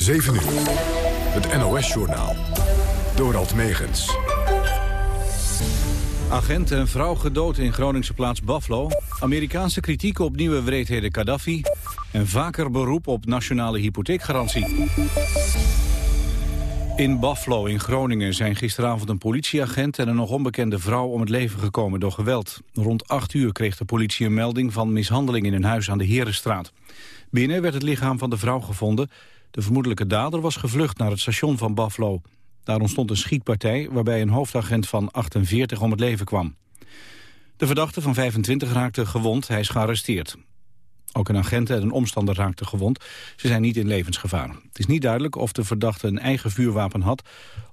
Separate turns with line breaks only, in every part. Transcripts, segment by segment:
7 uur. Het NOS-journaal. Dorald Megens.
Agent en vrouw gedood in Groningse plaats Buffalo. Amerikaanse kritiek op nieuwe wreedheden Gaddafi. En vaker beroep op nationale hypotheekgarantie. In Buffalo in Groningen zijn gisteravond een politieagent en een nog onbekende vrouw om het leven gekomen door geweld. Rond 8 uur kreeg de politie een melding van mishandeling in een huis aan de Herenstraat. Binnen werd het lichaam van de vrouw gevonden. De vermoedelijke dader was gevlucht naar het station van Buffalo. Daar ontstond een schietpartij waarbij een hoofdagent van 48 om het leven kwam. De verdachte van 25 raakte gewond, hij is gearresteerd. Ook een agent en een omstander raakten gewond. Ze zijn niet in levensgevaar. Het is niet duidelijk of de verdachte een eigen vuurwapen had...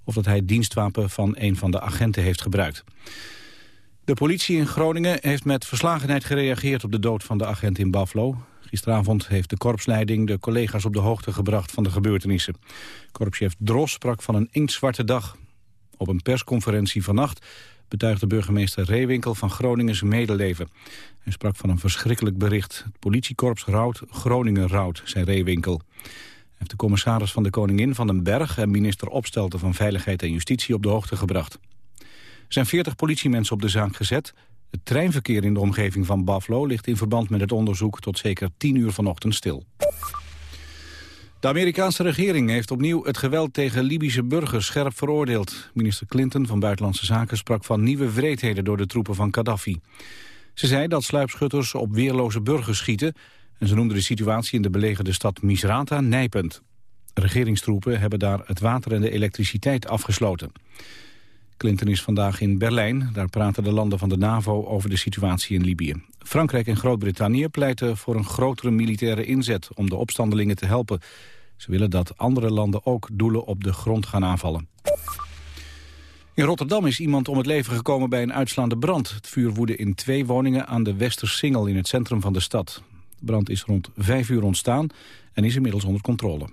of dat hij het dienstwapen van een van de agenten heeft gebruikt. De politie in Groningen heeft met verslagenheid gereageerd... op de dood van de agent in Buffalo. Gisteravond heeft de korpsleiding de collega's op de hoogte gebracht van de gebeurtenissen. Korpschef Dros sprak van een inktzwarte dag. Op een persconferentie vannacht betuigde burgemeester Reewinkel van Groningen zijn medeleven. Hij sprak van een verschrikkelijk bericht. Het politiekorps rouwt, Groningen rouwt, zei Reewinkel. Hij heeft de commissaris van de Koningin van den Berg... en minister Opstelten van Veiligheid en Justitie op de hoogte gebracht. Er zijn 40 politiemensen op de zaak gezet. Het treinverkeer in de omgeving van Buffalo ligt in verband met het onderzoek tot zeker 10 uur vanochtend stil. De Amerikaanse regering heeft opnieuw het geweld tegen Libische burgers scherp veroordeeld. Minister Clinton van Buitenlandse Zaken sprak van nieuwe wreedheden door de troepen van Gaddafi. Ze zei dat sluipschutters op weerloze burgers schieten... en ze noemde de situatie in de belegerde stad Misrata nijpend. Regeringstroepen hebben daar het water en de elektriciteit afgesloten. Clinton is vandaag in Berlijn. Daar praten de landen van de NAVO over de situatie in Libië. Frankrijk en Groot-Brittannië pleiten voor een grotere militaire inzet... om de opstandelingen te helpen. Ze willen dat andere landen ook doelen op de grond gaan aanvallen. In Rotterdam is iemand om het leven gekomen bij een uitslaande brand. Het vuur woedde in twee woningen aan de Westersingel in het centrum van de stad. De brand is rond vijf uur ontstaan en is inmiddels onder controle.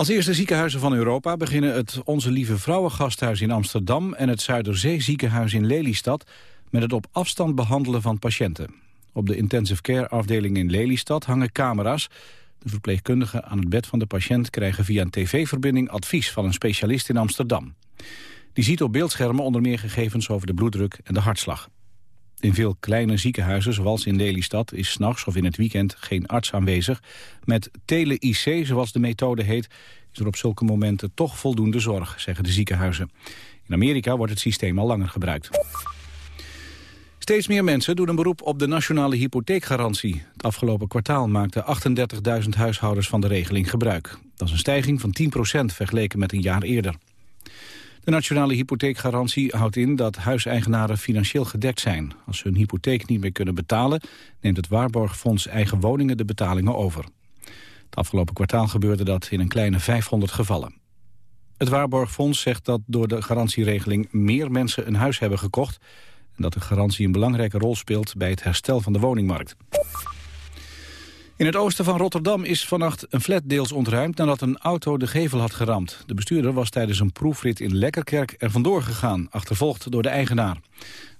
Als eerste ziekenhuizen van Europa beginnen het Onze Lieve Vrouwengasthuis in Amsterdam en het Zuiderzee ziekenhuis in Lelystad met het op afstand behandelen van patiënten. Op de intensive care afdeling in Lelystad hangen camera's. De verpleegkundigen aan het bed van de patiënt krijgen via een tv-verbinding advies van een specialist in Amsterdam. Die ziet op beeldschermen onder meer gegevens over de bloeddruk en de hartslag. In veel kleine ziekenhuizen, zoals in Lelystad, is s'nachts of in het weekend geen arts aanwezig. Met tele-IC, zoals de methode heet, is er op zulke momenten toch voldoende zorg, zeggen de ziekenhuizen. In Amerika wordt het systeem al langer gebruikt. Steeds meer mensen doen een beroep op de nationale hypotheekgarantie. Het afgelopen kwartaal maakten 38.000 huishoudens van de regeling gebruik. Dat is een stijging van 10% vergeleken met een jaar eerder. De nationale hypotheekgarantie houdt in dat huiseigenaren financieel gedekt zijn. Als ze hun hypotheek niet meer kunnen betalen... neemt het Waarborgfonds Eigen Woningen de betalingen over. Het afgelopen kwartaal gebeurde dat in een kleine 500 gevallen. Het Waarborgfonds zegt dat door de garantieregeling... meer mensen een huis hebben gekocht... en dat de garantie een belangrijke rol speelt... bij het herstel van de woningmarkt. In het oosten van Rotterdam is vannacht een flat deels ontruimd nadat een auto de gevel had geramd. De bestuurder was tijdens een proefrit in Lekkerkerk er vandoor gegaan, achtervolgd door de eigenaar.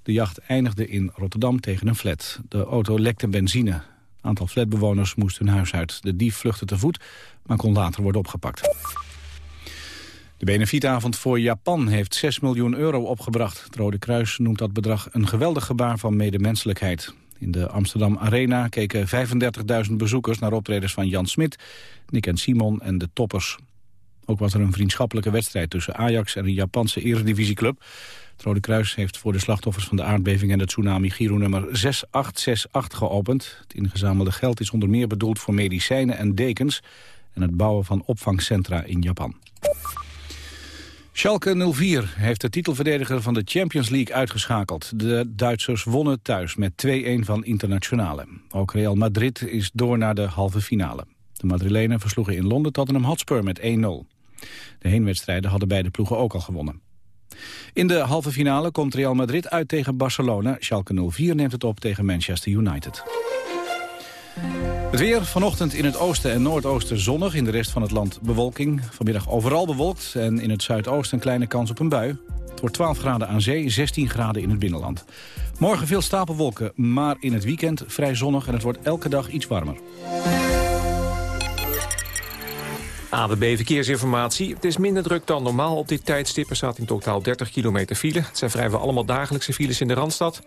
De jacht eindigde in Rotterdam tegen een flat. De auto lekte benzine. Een aantal flatbewoners moest hun huis uit. De dief vluchtte te voet, maar kon later worden opgepakt. De benefietavond voor Japan heeft 6 miljoen euro opgebracht. Het Rode Kruis noemt dat bedrag een geweldig gebaar van medemenselijkheid. In de Amsterdam Arena keken 35.000 bezoekers naar optredens van Jan Smit, Nick en Simon en de toppers. Ook was er een vriendschappelijke wedstrijd tussen Ajax en een Japanse eredivisieclub. Het Rode Kruis heeft voor de slachtoffers van de aardbeving en de tsunami Giro nummer 6868 geopend. Het ingezamelde geld is onder meer bedoeld voor medicijnen en dekens en het bouwen van opvangcentra in Japan. Schalke 04 heeft de titelverdediger van de Champions League uitgeschakeld. De Duitsers wonnen thuis met 2-1 van Internationale. Ook Real Madrid is door naar de halve finale. De Madrilenen versloegen in Londen Tottenham Hotspur met 1-0. De heenwedstrijden hadden beide ploegen ook al gewonnen. In de halve finale komt Real Madrid uit tegen Barcelona. Schalke 04 neemt het op tegen Manchester United. Het weer vanochtend in het oosten en noordoosten zonnig. In de rest van het land bewolking. Vanmiddag overal bewolkt en in het zuidoosten een kleine kans op een bui. Het wordt 12 graden aan zee, 16 graden in het binnenland. Morgen veel stapelwolken, maar in het weekend vrij zonnig... en het wordt elke dag iets warmer.
ABB Verkeersinformatie. Het is minder druk dan normaal op dit tijdstip. Er staat in totaal 30 kilometer file. Het zijn vrijwel allemaal dagelijkse files in de Randstad.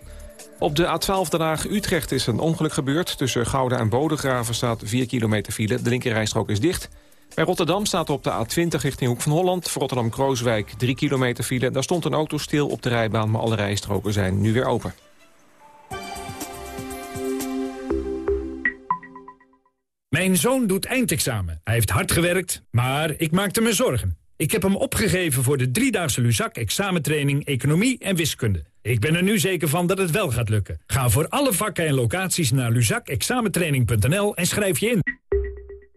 Op de A12 Den Haag-Utrecht is een ongeluk gebeurd. Tussen Gouda en Bodegraven staat 4 kilometer file. De linkerrijstrook is dicht. Bij Rotterdam staat op de A20 richting Hoek van Holland... voor Rotterdam-Krooswijk 3 kilometer file. Daar stond een auto stil op de rijbaan... maar alle rijstroken zijn nu weer open.
Mijn zoon doet eindexamen. Hij heeft hard gewerkt, maar ik maakte me zorgen. Ik heb hem opgegeven voor de driedaagse Luzak examentraining Economie en Wiskunde. Ik ben er nu zeker van dat het wel gaat lukken. Ga voor alle vakken en locaties naar luzakexamentraining.nl en schrijf je in.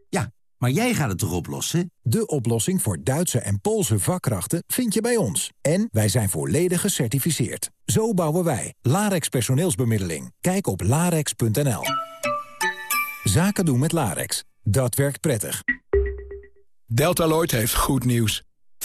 Ja, maar jij gaat het toch oplossen?
De oplossing voor Duitse en Poolse vakkrachten vind je bij ons. En wij zijn volledig gecertificeerd. Zo bouwen wij. Larex personeelsbemiddeling. Kijk op larex.nl. Zaken doen met Larex. Dat werkt prettig.
Deltaloid heeft goed nieuws.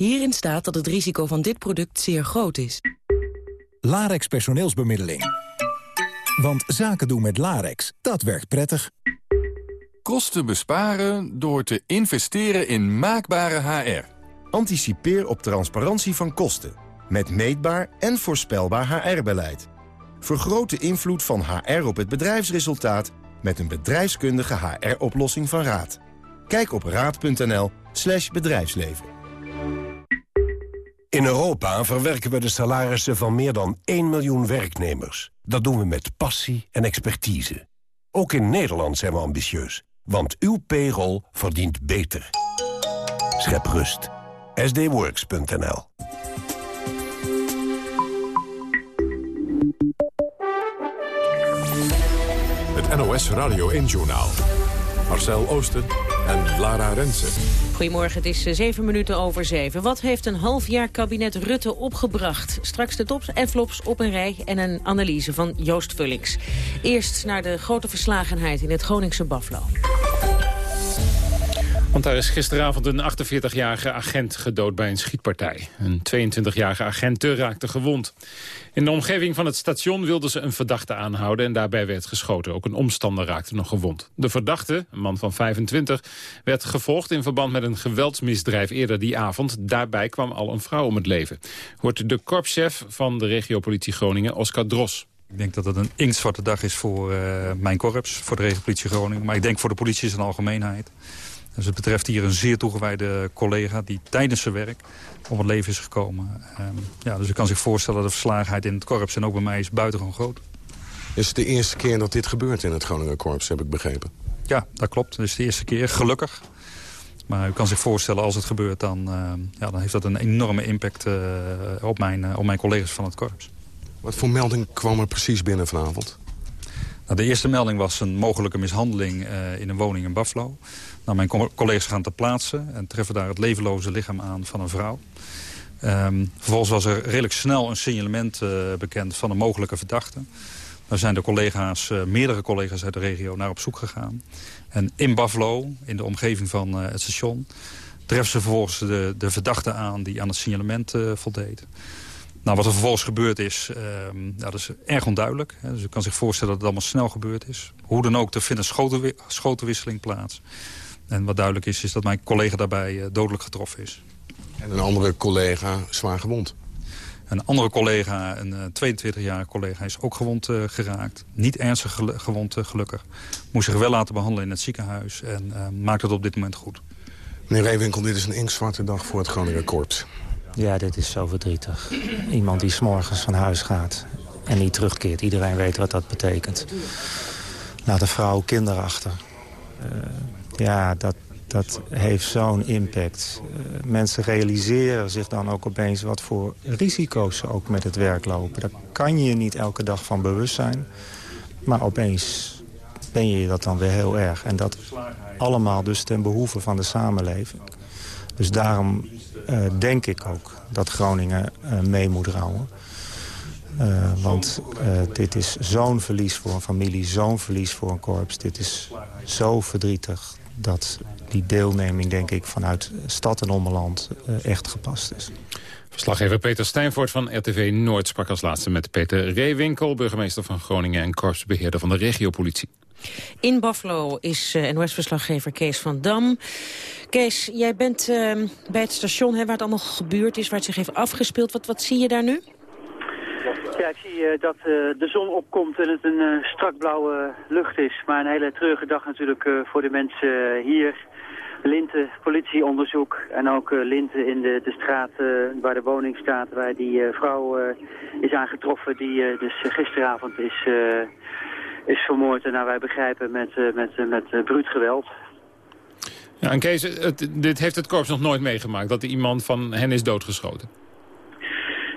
Hierin staat dat het risico van dit product zeer groot is.
Larex personeelsbemiddeling. Want zaken doen met Larex, dat werkt prettig.
Kosten besparen door te investeren in maakbare HR.
Anticipeer op transparantie van kosten. Met meetbaar en voorspelbaar HR-beleid. Vergroot de invloed van HR op het bedrijfsresultaat... met een bedrijfskundige HR-oplossing van Raad. Kijk op raad.nl bedrijfsleven.
In Europa verwerken we de salarissen van meer dan 1 miljoen werknemers. Dat doen we met passie en expertise. Ook in Nederland zijn we ambitieus. Want uw payroll verdient beter. Schep rust. sdworks.nl
Het NOS Radio 1-journaal. Marcel Oosten en Lara Rensen.
Goedemorgen, het is eh, zeven minuten over zeven. Wat heeft een half jaar kabinet Rutte opgebracht? Straks de tops en flops op een rij en een analyse van Joost Vullings. Eerst naar de grote verslagenheid in het Groningse Buffalo.
Want daar is gisteravond een 48-jarige agent gedood bij een schietpartij. Een 22-jarige agent raakte gewond. In de omgeving van het station wilden ze een verdachte aanhouden... en daarbij werd geschoten. Ook een omstander raakte nog gewond. De verdachte, een man van 25, werd gevolgd in verband met een geweldsmisdrijf eerder die avond. Daarbij kwam al een vrouw om het leven. Hoort de korpschef van de regiopolitie Groningen, Oscar Dros.
Ik denk dat het een inktzwarte dag is voor uh, mijn korps, voor de regiopolitie Groningen. Maar ik denk voor de politie in zijn algemeenheid. Dus het betreft hier een zeer toegewijde collega die tijdens zijn werk om het leven is gekomen. Um, ja, dus u kan zich voorstellen dat de verslagenheid in het korps en ook bij mij is buitengewoon groot.
Is het de eerste keer dat dit gebeurt in het Groninger korps, heb ik begrepen?
Ja, dat klopt. Het is de eerste keer, gelukkig. Maar u kan zich voorstellen, als het gebeurt, dan, uh, ja, dan heeft dat een enorme impact uh, op, mijn, uh, op mijn collega's van het korps.
Wat voor melding kwam er precies binnen vanavond?
Nou, de eerste melding was een mogelijke mishandeling in een woning in Buffalo. Nou, mijn collega's gaan ter plaatse en treffen daar het levenloze lichaam aan van een vrouw. Um, vervolgens was er redelijk snel een signalement uh, bekend van een mogelijke verdachte. Daar zijn de collega's, uh, meerdere collega's uit de regio naar op zoek gegaan. En in Buffalo, in de omgeving van uh, het station... treffen ze vervolgens de, de verdachte aan die aan het signalement voldeed. Nou, wat er vervolgens gebeurd is, uh, ja, dat is erg onduidelijk. Hè. Dus u kan zich voorstellen dat het allemaal snel gebeurd is. Hoe dan ook, er vindt een schoten, schotenwisseling plaats. En wat duidelijk is, is dat mijn collega daarbij uh, dodelijk getroffen is.
En een andere collega zwaar gewond?
Een andere collega, een uh, 22-jarige collega, is ook gewond uh, geraakt. Niet ernstig gel gewond, uh, gelukkig. Moest zich wel laten behandelen in het ziekenhuis en maakt het op dit moment goed.
Meneer Reewinkel, dit is een inktzwarte dag voor het Groninger Korps.
Ja, dit is zo verdrietig. Iemand die s'morgens van huis gaat en niet terugkeert. Iedereen weet wat dat betekent. Laat een vrouw kinderen achter. Ja, dat, dat heeft zo'n impact. Uh, mensen realiseren zich dan ook opeens wat voor risico's ze ook met het werk lopen. Daar kan je niet elke dag van bewust zijn. Maar opeens ben je dat dan weer heel erg. En dat allemaal dus ten behoeve van de samenleving. Dus daarom uh, denk ik ook dat Groningen uh, mee moet rouwen. Want dit is zo'n verlies voor een familie, zo'n verlies voor een korps. Dit is zo verdrietig dat die deelneming, denk ik, vanuit stad en ommeland echt gepast is.
Verslaggever Peter Stijnvoort van RTV Noord sprak als laatste met Peter Reewinkel... burgemeester van Groningen en korpsbeheerder van de regiopolitie.
In Buffalo is uh, NOS-verslaggever Kees van Dam. Kees, jij bent uh, bij het station hè, waar het allemaal gebeurd is... waar het zich heeft afgespeeld. Wat, wat zie je daar nu?
Ja, ik zie uh, dat de zon opkomt en het een strak blauwe lucht is. Maar een hele treurige dag natuurlijk voor de mensen hier... Linten, politieonderzoek en ook uh, Linten in de, de straat uh, waar de woning staat, waar die uh, vrouw is aangetroffen die dus gisteravond is, is vermoord. En naar wij begrijpen met, met, met bruut geweld.
Ja, en Kees, dit heeft het korps nog nooit meegemaakt, dat iemand van hen is doodgeschoten?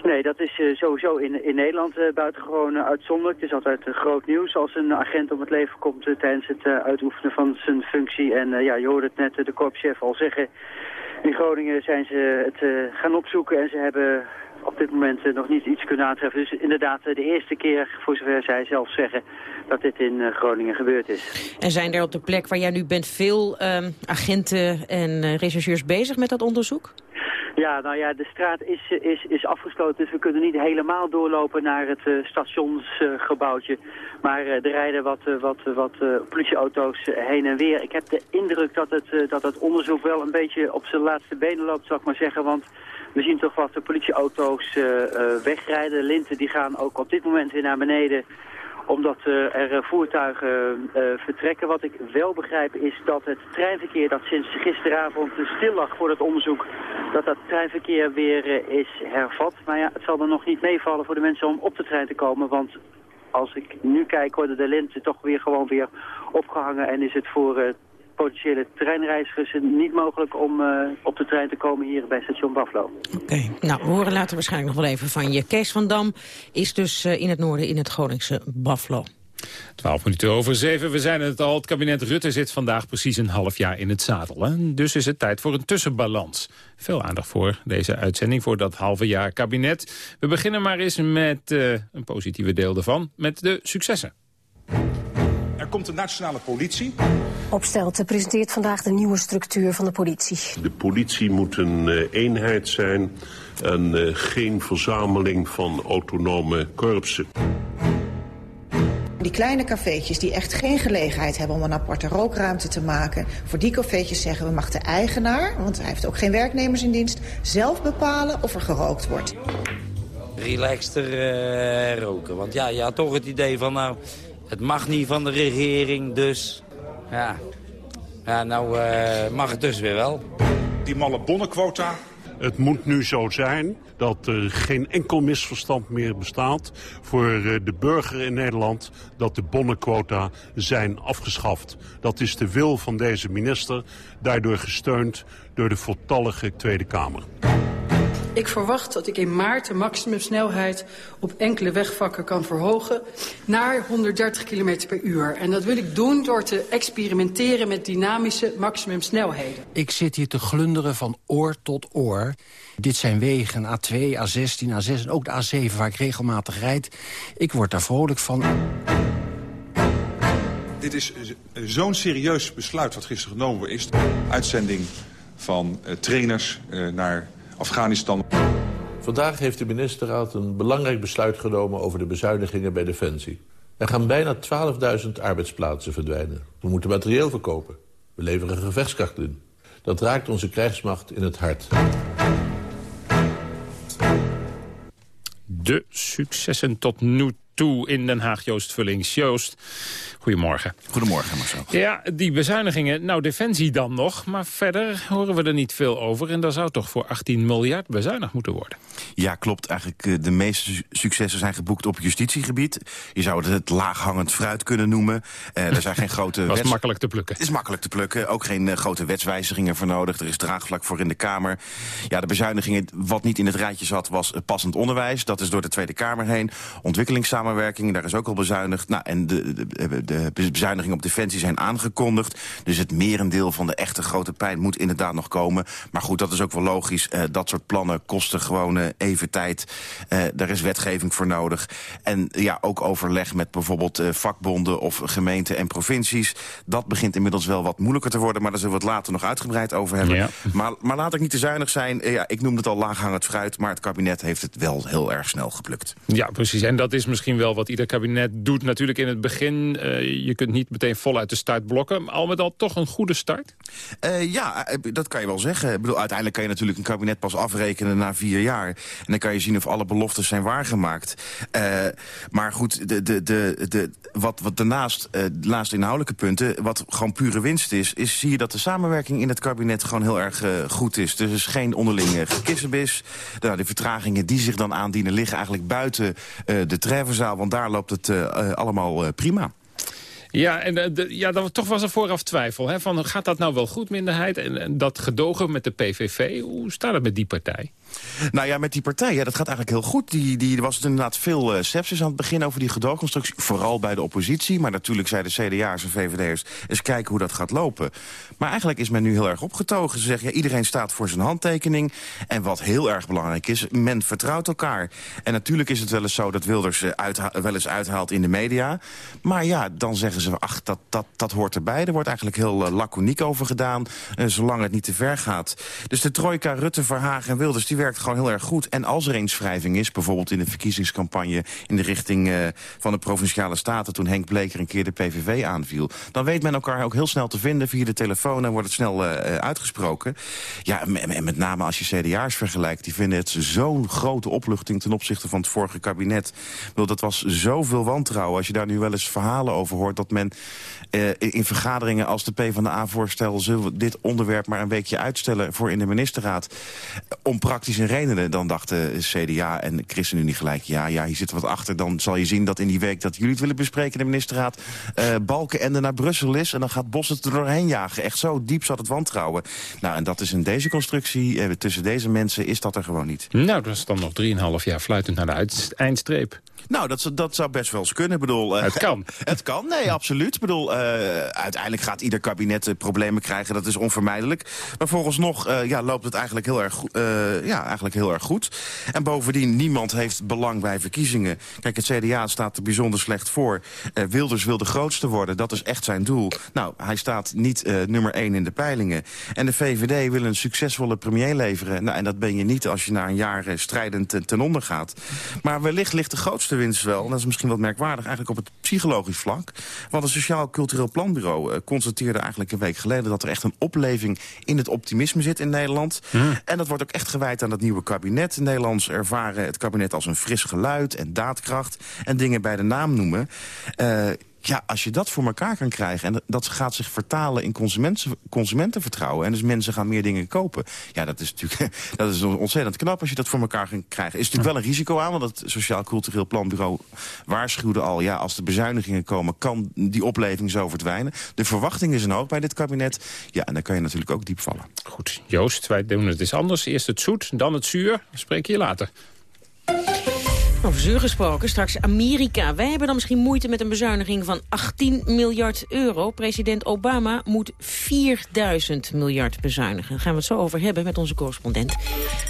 Nee, dat is uh, sowieso in, in Nederland uh, buitengewoon uh, uitzonderlijk. Het is altijd groot nieuws als een agent om het leven komt tijdens het uitoefenen van zijn functie. En ja, je hoorde het net de korpschef al zeggen. In Groningen zijn ze het gaan opzoeken en ze hebben op dit moment nog niet iets kunnen aantreffen. Dus inderdaad de eerste keer, voor zover zij zelf zeggen, dat dit in Groningen gebeurd is.
En zijn er op de plek waar jij nu bent veel ehm, agenten en rechercheurs bezig met dat onderzoek?
Ja, nou ja, de straat is, is, is afgesloten, dus we kunnen niet helemaal doorlopen naar het uh, stationsgebouwtje. Maar uh, er rijden wat, wat, wat politieauto's heen en weer. Ik heb de indruk dat het, dat het onderzoek wel een beetje op zijn laatste benen loopt, zal ik maar zeggen. Want we zien toch wat de politieauto's wegrijden. Linten die gaan ook op dit moment weer naar beneden omdat uh, er eh, voertuigen uh, vertrekken. Wat ik wel begrijp is dat het treinverkeer dat sinds gisteravond stil lag voor het onderzoek, dat dat treinverkeer weer is hervat. Maar ja, het zal er nog niet meevallen voor de mensen om op de trein te komen, want als ik nu kijk worden de linten toch weer gewoon weer opgehangen en is het voor potentiële treinreizigers niet mogelijk om uh, op de trein te komen hier bij station Buffalo.
Oké, nou we horen later waarschijnlijk nog wel even van je. Kees van Dam is dus uh, in het noorden in het Groningse Buffalo.
12 minuten over 7. We zijn het al. Het kabinet Rutte zit vandaag precies een half jaar in het zadel. Hè? Dus is het tijd voor een tussenbalans. Veel aandacht voor deze uitzending, voor dat halve jaar kabinet. We beginnen maar eens met uh, een positieve deel ervan, met de successen.
Komt een nationale politie.
Opstelte presenteert vandaag de nieuwe structuur van de politie.
De politie moet een uh, eenheid zijn en uh, geen verzameling van autonome korpsen.
Die kleine cafeetjes die echt geen gelegenheid hebben om een aparte rookruimte te maken. Voor die cafeetjes zeggen we mag de eigenaar, want hij heeft ook geen werknemers in dienst, zelf bepalen of er gerookt wordt.
Relaxter uh, roken, want ja, je had toch het idee van nou, het mag niet van de regering, dus ja, ja nou uh, mag het dus weer wel.
Die malle bonnenquota.
Het moet nu zo zijn dat er geen enkel misverstand meer bestaat voor de burger in Nederland dat de bonnenquota zijn afgeschaft. Dat is de wil van deze minister, daardoor gesteund door de voltallige Tweede Kamer.
Ik verwacht dat ik in maart de maximumsnelheid op enkele wegvakken kan verhogen naar 130 km per uur. En dat wil ik doen door te experimenteren met dynamische maximumsnelheden.
Ik zit hier te glunderen van oor tot oor. Dit zijn wegen A2, A16, A6 en ook de A7 waar ik regelmatig rijd. Ik word daar vrolijk van.
Dit is zo'n serieus besluit wat gisteren genomen is. Uitzending van uh, trainers uh, naar Afghanistan.
Vandaag heeft de ministerraad een belangrijk besluit genomen over de bezuinigingen bij Defensie. Er gaan bijna 12.000 arbeidsplaatsen verdwijnen. We moeten materieel verkopen. We leveren gevechtskracht in. Dat raakt onze krijgsmacht in het hart.
De successen tot nu toe in Den Haag. Joost Vullings. Joost, goedemorgen.
Goedemorgen, Marcel.
Ja, die bezuinigingen, nou Defensie dan nog. Maar verder horen we er niet veel over. En daar zou toch voor 18 miljard bezuinigd moeten worden.
Ja, klopt. Eigenlijk uh, de meeste successen zijn geboekt op justitiegebied. Je zou het het laaghangend fruit kunnen noemen. Uh, er zijn geen grote...
Dat is makkelijk te plukken.
Het is makkelijk te plukken. Ook geen uh, grote wetswijzigingen voor nodig. Er is draagvlak voor in de Kamer. Ja, de bezuinigingen, wat niet in het rijtje zat, was passend onderwijs. Dat is door de Tweede Kamer heen. Ontwikkelingssamenwerking, daar is ook al bezuinigd. Nou, en de, de, de bezuinigingen op defensie zijn aangekondigd. Dus het merendeel van de echte grote pijn moet inderdaad nog komen. Maar goed, dat is ook wel logisch. dat soort plannen kosten gewoon even tijd. daar is wetgeving voor nodig. En ja, ook overleg met bijvoorbeeld vakbonden of gemeenten en provincies. Dat begint inmiddels wel wat moeilijker te worden. Maar daar zullen we het later nog uitgebreid over hebben. Maar, maar laat ik niet te zuinig zijn. ja, ik noemde het al laaghangend fruit. Maar het kabinet heeft het wel heel erg snel geplukt.
Ja, precies. En dat is misschien wel wat ieder kabinet doet. Natuurlijk in het begin, uh, je kunt niet meteen voluit de start blokken. Al met al toch een goede start?
Uh, ja, eh, dat kan je wel zeggen. Ik bedoel, uiteindelijk kan je natuurlijk een kabinet pas afrekenen na vier jaar. En dan kan je zien of alle beloftes zijn waargemaakt. Maar goed, de, de, de, de, wat, wat daarnaast, laatste inhoudelijke punten... wat gewoon pure winst is, is zie je dat de samenwerking in het kabinet gewoon heel erg goed is. Dus er is geen onderling gekissenbis. Nou, de vertragingen die zich dan aandienen liggen eigenlijk buiten de treffenzaal. Want daar loopt het allemaal prima.
Ja, en de, ja, toch was er vooraf twijfel. Hè, van, gaat dat nou wel goed, minderheid? En, en dat gedogen met de PVV, hoe staat het met die partij?
Nou ja, met die partij, ja, dat gaat eigenlijk heel goed. Die, die, er was inderdaad veel uh, sepsis aan het begin over die gedoogconstructie. Vooral bij de oppositie. Maar natuurlijk zeiden CDA's en VVD'ers... eens kijken hoe dat gaat lopen. Maar eigenlijk is men nu heel erg opgetogen. Ze zeggen, ja, iedereen staat voor zijn handtekening. En wat heel erg belangrijk is, men vertrouwt elkaar. En natuurlijk is het wel eens zo dat Wilders uh, wel eens uithaalt in de media. Maar ja, dan zeggen ze, ach, dat, dat, dat hoort erbij. Er wordt eigenlijk heel uh, laconiek over gedaan. zolang het niet te ver gaat. Dus de trojka, Rutte, Verhagen en Wilders... die werkt gewoon heel erg goed. En als er eens wrijving is, bijvoorbeeld in de verkiezingscampagne... in de richting uh, van de Provinciale Staten... toen Henk Bleker een keer de PVV aanviel... dan weet men elkaar ook heel snel te vinden via de telefoon... en wordt het snel uh, uitgesproken. Ja, en met name als je CDA's vergelijkt... die vinden het zo'n grote opluchting ten opzichte van het vorige kabinet. Bedoel, dat was zoveel wantrouwen. Als je daar nu wel eens verhalen over hoort... dat men in vergaderingen als de PvdA voorstel... zullen we dit onderwerp maar een weekje uitstellen voor in de ministerraad... om praktische redenen. Dan dachten CDA en ChristenUnie gelijk... ja, ja, hier zit wat achter. Dan zal je zien dat in die week dat jullie het willen bespreken... de ministerraad uh, Balkenende naar Brussel is... en dan gaat Bos het er doorheen jagen. Echt zo diep zat het wantrouwen. Nou, en dat is in deze constructie, uh, tussen deze mensen... is dat er gewoon niet.
Nou, dat is dan nog 3,5 jaar fluitend naar de eindstreep.
Nou, dat, dat zou best wel eens kunnen. Ik bedoel,
uh, het kan.
het kan, nee, absoluut. Ik bedoel, uiteindelijk gaat ieder kabinet problemen krijgen. Dat is onvermijdelijk. Maar volgens nog ja, loopt het eigenlijk heel, erg, ja, eigenlijk heel erg goed. En bovendien, niemand heeft belang bij verkiezingen. Kijk, het CDA staat er bijzonder slecht voor. Wilders wil de grootste worden. Dat is echt zijn doel. Nou, hij staat niet nummer 1 in de peilingen. En de VVD wil een succesvolle premier leveren. Nou, en dat ben je niet als je na een jaar strijdend ten onder gaat. Maar wellicht ligt de grootste winst wel, en dat is misschien wat merkwaardig... eigenlijk op het psychologisch vlak. Want het Sociaal Cultureel Planbureau constateerde eigenlijk een week geleden... dat er echt een opleving in het optimisme zit in Nederland. Hmm. En dat wordt ook echt gewijd aan het nieuwe kabinet. Nederlands ervaren het kabinet als een fris geluid en daadkracht... en dingen bij de naam noemen. Uh, ja, als je dat voor elkaar kan krijgen... en dat gaat zich vertalen in consumenten, consumentenvertrouwen... en dus mensen gaan meer dingen kopen... ja, dat is natuurlijk dat is ontzettend knap als je dat voor elkaar kan krijgen. is natuurlijk wel een risico aan, want het Sociaal Cultureel Planbureau waarschuwde al... ja, als de bezuinigingen komen, kan die opleving zo verdwijnen. De verwachting is een hoog bij dit kabinet. Ja, en dan kan je natuurlijk ook diep vallen.
Goed, Joost, wij doen het eens anders. Eerst het zoet, dan het zuur. Spreek je later.
Over zuur gesproken, straks Amerika. Wij hebben dan misschien moeite met een bezuiniging van 18 miljard euro. President Obama moet 4000 miljard bezuinigen. Daar gaan we het zo over hebben met onze correspondent.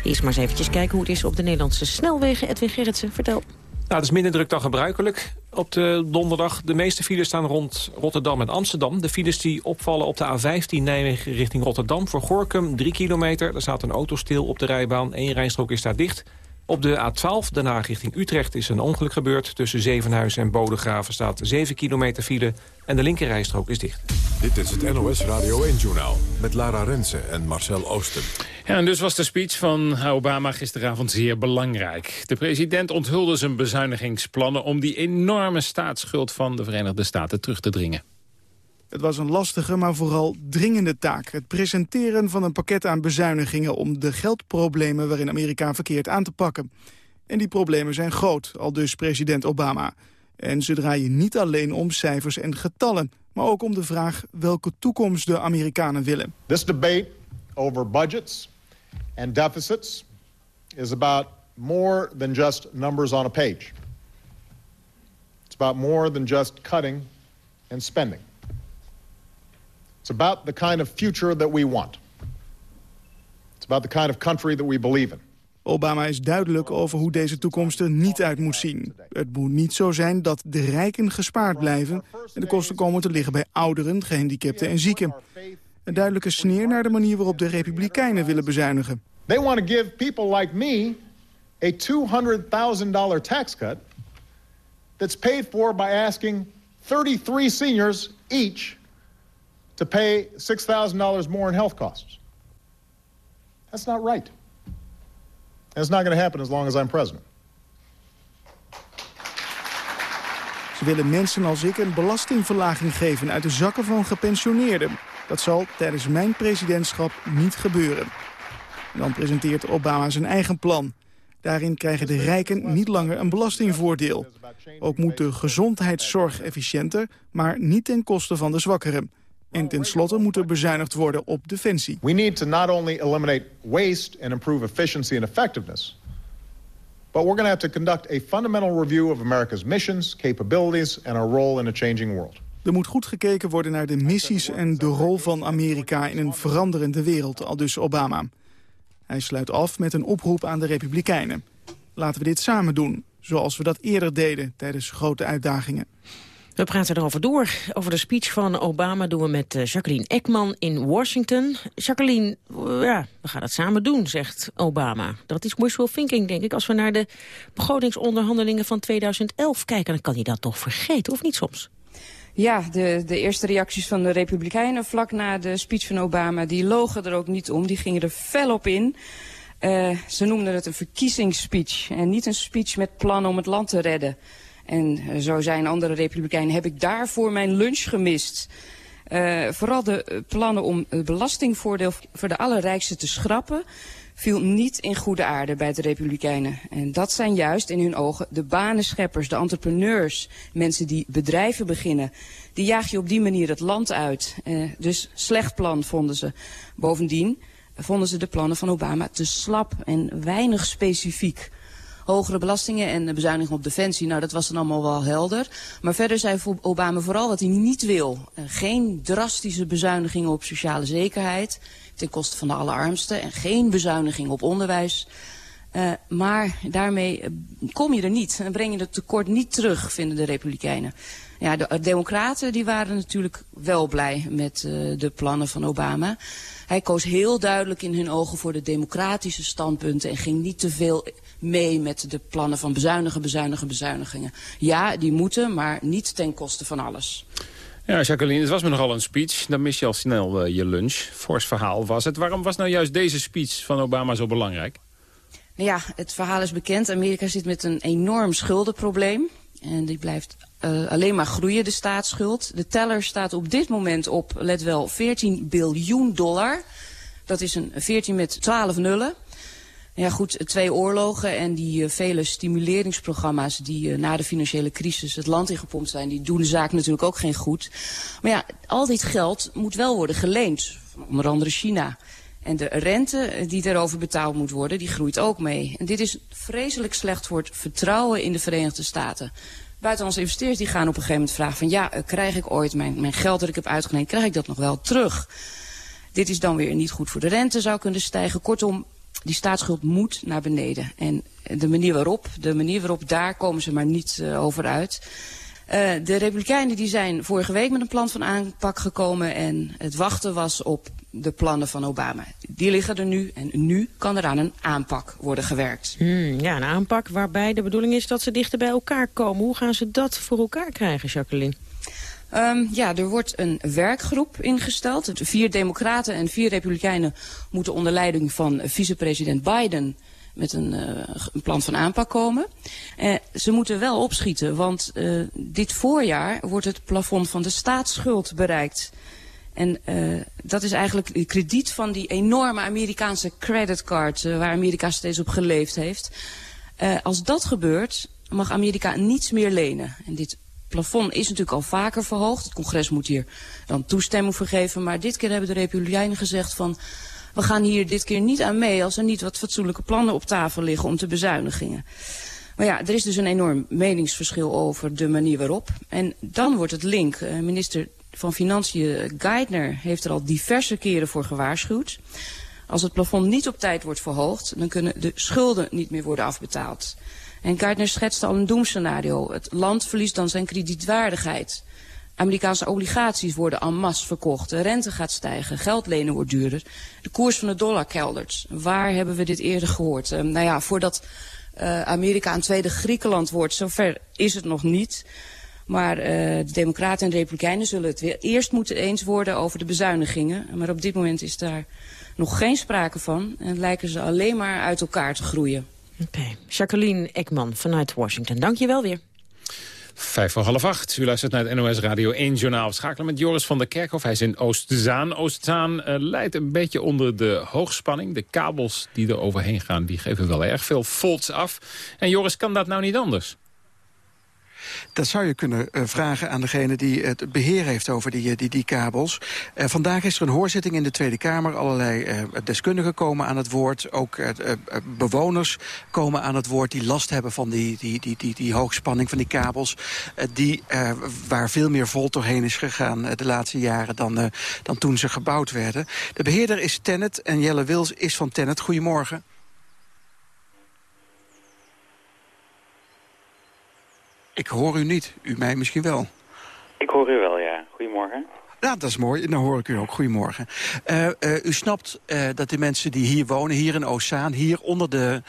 Eerst maar eens eventjes kijken hoe het is op de Nederlandse snelwegen. Edwin Gerritsen, vertel.
Nou, het is minder druk dan gebruikelijk op de donderdag. De meeste files staan rond Rotterdam en Amsterdam. De files die opvallen op de A15 Nijmegen richting Rotterdam. Voor Gorkum 3 kilometer. Daar staat een auto stil op de rijbaan. Eén rijstrook is daar dicht. Op de A12, daarna richting Utrecht, is een ongeluk gebeurd. Tussen Zevenhuizen en Bodegraven staat 7 kilometer file... en de linkerrijstrook is dicht.
Dit is het NOS Radio 1-journaal met Lara Rensen en Marcel Oosten.
Ja, en dus was de speech van Obama gisteravond zeer belangrijk. De president onthulde zijn bezuinigingsplannen... om die enorme staatsschuld van de Verenigde Staten terug te dringen.
Het was een lastige, maar vooral dringende taak. Het presenteren van een pakket aan bezuinigingen... om de geldproblemen waarin Amerika verkeert aan te pakken. En die problemen zijn groot, al dus president Obama. En ze draaien niet alleen om cijfers en getallen... maar ook om de vraag welke toekomst de Amerikanen willen.
This debate over budgets and deficits is about more than just numbers on a page. It's about more than just cutting and spending. It's about the kind of future that we want. It's about the kind of country that we believe in.
Obama is duidelijk over hoe deze toekomst er niet uit moet zien. Het moet niet zo zijn dat de rijken gespaard blijven... en de kosten komen te liggen bij ouderen, gehandicapten en zieken. Een duidelijke sneer naar de manier waarop de Republikeinen willen bezuinigen.
They want to give people like me a $200,000 tax cut... that's paid for by asking 33 seniors each to pay $6,000 more in health costs. That's not right. Not going happen as long as I'm president.
Ze willen mensen als ik een belastingverlaging geven uit de zakken van gepensioneerden. Dat zal tijdens mijn presidentschap niet gebeuren. dan presenteert Obama zijn eigen plan. Daarin krijgen de rijken niet langer een belastingvoordeel. Ook moet de gezondheidszorg efficiënter, maar niet ten koste van de zwakkeren. En tenslotte moet er bezuinigd worden op defensie.
We need to not only eliminate waste and improve efficiency and effectiveness, but we're going to have to conduct a fundamental review of America's missions, capabilities and our role in a changing world.
Er moet goed gekeken worden naar de missies en de rol van Amerika in een veranderende wereld, al dus Obama. Hij sluit af met een oproep aan de Republikeinen. Laten we dit samen doen, zoals we dat eerder deden tijdens grote uitdagingen.
We praten erover door. Over de speech van Obama doen we met eh, Jacqueline Ekman in Washington. Jacqueline, ja, we gaan het samen doen, zegt Obama. Dat is wishful thinking, denk ik. Als we naar de begrotingsonderhandelingen van 2011 kijken... dan kan hij dat toch vergeten, of niet soms?
Ja, de, de eerste reacties van de Republikeinen vlak na de speech van Obama... die logen er ook niet om, die gingen er fel op in... Uh, ze noemden het een verkiezingsspeech en niet een speech met plannen om het land te redden. En uh, zo zijn andere republikeinen, heb ik daarvoor mijn lunch gemist. Uh, vooral de plannen om het belastingvoordeel voor de allerrijksten te schrappen viel niet in goede aarde bij de Republikeinen. En dat zijn juist in hun ogen de banenscheppers, de entrepreneurs, mensen die bedrijven beginnen. Die jaag je op die manier het land uit. Uh, dus slecht plan vonden ze. Bovendien vonden ze de plannen van Obama te slap en weinig specifiek. Hogere belastingen en bezuiniging op defensie, nou dat was dan allemaal wel helder. Maar verder zei Obama vooral wat hij niet wil. Geen drastische bezuinigingen op sociale zekerheid ten koste van de allerarmsten. En geen bezuiniging op onderwijs. Uh, maar daarmee kom je er niet. En breng je het tekort niet terug, vinden de Republikeinen. Ja, de democraten die waren natuurlijk wel blij met de plannen van Obama. Hij koos heel duidelijk in hun ogen voor de democratische standpunten... en ging niet te veel mee met de plannen van bezuinigen, bezuinigen, bezuinigingen. Ja, die moeten, maar niet ten koste van alles.
Ja, Jacqueline, het was me nogal een speech. Dan mis je al snel uh, je lunch. Fors verhaal was het. Waarom was nou juist deze speech van Obama zo belangrijk?
Nou ja, het verhaal is bekend. Amerika zit met een enorm schuldenprobleem. En die blijft uh, alleen maar groeien, de staatsschuld. De teller staat op dit moment op, let wel, 14 biljoen dollar. Dat is een 14 met 12 nullen. Ja goed, twee oorlogen en die uh, vele stimuleringsprogramma's die uh, na de financiële crisis het land ingepompt zijn, die doen de zaak natuurlijk ook geen goed. Maar ja, al dit geld moet wel worden geleend, onder andere China. En de rente die daarover betaald moet worden, die groeit ook mee. En dit is vreselijk slecht voor het vertrouwen in de Verenigde Staten. Buitenlandse investeerders die gaan op een gegeven moment vragen van... ja, krijg ik ooit mijn, mijn geld dat ik heb uitgeleend, krijg ik dat nog wel terug? Dit is dan weer niet goed voor de rente, zou kunnen stijgen. Kortom, die staatsschuld moet naar beneden. En de manier waarop, de manier waarop daar komen ze maar niet uh, over uit. Uh, de Republikeinen die zijn vorige week met een plan van aanpak gekomen en het wachten was op de plannen van Obama. Die liggen er nu en nu kan er aan een aanpak worden gewerkt.
Hmm, ja, een aanpak waarbij de bedoeling is dat ze dichter bij elkaar komen. Hoe gaan ze dat voor elkaar krijgen, Jacqueline?
Um, ja, er wordt een werkgroep ingesteld. Vier democraten en vier republikeinen moeten onder leiding van vicepresident Biden met een, uh, een, plan van aanpak komen. Uh, ze moeten wel opschieten, want uh, dit voorjaar wordt het plafond van de staatsschuld bereikt. En dat is eigenlijk de krediet van die enorme Amerikaanse creditcard waar Amerika steeds op geleefd heeft. als dat gebeurt, mag Amerika niets meer lenen. En dit plafond is natuurlijk al vaker verhoogd. Het congres moet hier dan toestemming voor geven. Maar dit keer hebben de Republikeinen gezegd van... we gaan hier dit keer niet aan mee als er niet wat fatsoenlijke plannen op tafel liggen om te bezuinigingen. Maar ja, er is dus een enorm meningsverschil over de manier waarop. En dan wordt het link. Uh, minister van Financiën Geithner heeft er al diverse keren voor gewaarschuwd. Als het plafond niet op tijd wordt verhoogd, dan kunnen de schulden niet meer worden afbetaald. En Geithner schetste al een doemscenario. Het land verliest dan zijn kredietwaardigheid. Amerikaanse obligaties worden en masse verkocht. De rente gaat stijgen. Geld lenen wordt duurder. De koers van de dollar keldert. Waar hebben we dit eerder gehoord? Uh, nou ja, voordat uh, Amerika een tweede Griekenland wordt, zover is het nog niet. Maar uh, de Democraten en de Republikeinen zullen het weer eerst moeten eens worden over de bezuinigingen. Maar op dit moment is daar nog geen sprake van. En lijken ze alleen maar uit elkaar te groeien.
Oké. Jacqueline Ekman vanuit Washington. Dank je wel weer.
Vijf voor half acht. U luistert naar het NOS Radio 1 Journaal. Schakelen met Joris van der Kerkhof. Hij is in Oostzaan. Oostzaan uh, leidt een beetje onder de hoogspanning. De kabels die er overheen gaan, die geven wel erg veel volts af. En Joris, kan dat nou niet anders?
Dat zou je kunnen uh, vragen aan degene die het beheer heeft over die, uh, die, die kabels. Uh, vandaag is er een hoorzitting in de Tweede Kamer. Allerlei deskundigen komen aan het woord. Ook bewoners komen aan het woord die last hebben van die, die, die, die, die hoogspanning van die kabels. die, waar veel meer volt doorheen is gegaan de laatste jaren dan, dan toen ze gebouwd werden. De beheerder is Tennet en Jelle Wils is van Tennet. Goedemorgen. Ik hoor u niet. U mij misschien wel.
Ik hoor u wel, ja. Goedemorgen.
Ja, dat is mooi. Dan hoor ik u ook. Goedemorgen. Uh, uh, u snapt uh, dat de mensen die hier wonen, hier in Oceaan... hier onder de,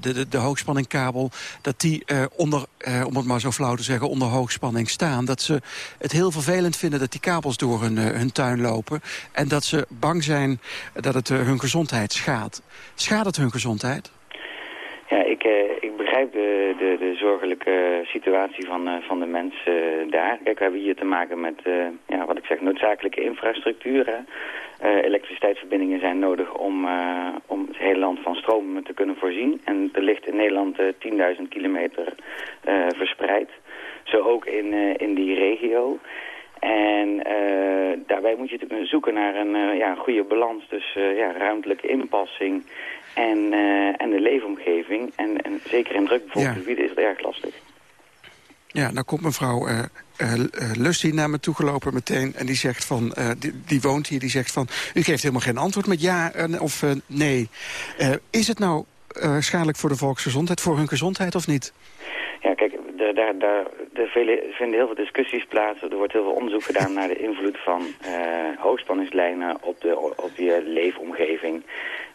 de, de, de, hoogspanningkabel... dat die onder, om het maar zo flauw te zeggen, onder hoogspanning staan. Dat ze het heel vervelend vinden dat die kabels door hun, hun tuin lopen. En dat ze bang zijn dat het hun gezondheid schaadt. Schaadt het hun gezondheid?
Ja, ik, ik begrijp de, de zorgelijke situatie van, uh, van de mensen uh, daar. Kijk, we hebben hier te maken met, uh, ja, wat ik zeg, noodzakelijke infrastructuur. elektriciteitsverbindingen zijn nodig om, om het hele land van stroom te kunnen voorzien. En er ligt in Nederland 10.000 kilometer verspreid. Zo ook in, in die regio. En daarbij moet je zoeken naar een ja, goede balans tussen ja, ruimtelijke inpassing en, uh, en de leefomgeving. En, en zeker in drukbevolkte gebieden is het erg lastig.
Ja, nou komt mevrouw uh, uh, Lust hier naar me toegelopen meteen. En die zegt van, uh, die, die, woont hier, die zegt van... u geeft helemaal geen antwoord met ja of nee. is het nou schadelijk voor de volksgezondheid, voor hun gezondheid of niet?
Ja, kijk, daar, daar, daar er vinden heel veel discussies plaats. Er wordt heel veel onderzoek gedaan naar de invloed van hoogspanningslijnen op, de, op je leefomgeving.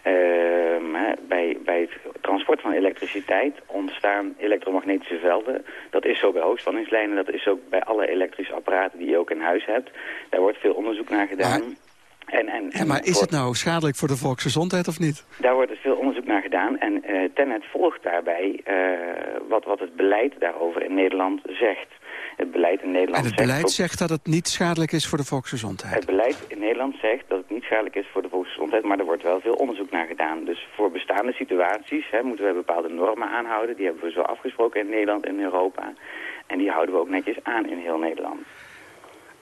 Uh, bij, bij het transport van elektriciteit ontstaan elektromagnetische velden. Dat is zo bij hoogspanningslijnen, dat is ook bij alle elektrische apparaten die je ook in huis hebt. Daar wordt veel onderzoek naar gedaan.
Maar... En, en, ja, maar is het nou schadelijk voor de volksgezondheid of niet?
Daar wordt dus veel onderzoek naar gedaan. En uh, Tenet volgt daarbij uh, wat, wat het beleid daarover in Nederland zegt het beleid in Nederland
En het beleid zegt, dat het niet schadelijk is voor de volksgezondheid?
Het beleid in Nederland zegt dat het niet schadelijk is voor de volksgezondheid, maar er wordt wel veel onderzoek naar gedaan. Dus voor bestaande situaties hè, moeten we bepaalde normen aanhouden. Die hebben we zo afgesproken in Nederland en Europa. En die houden we ook netjes aan in heel Nederland.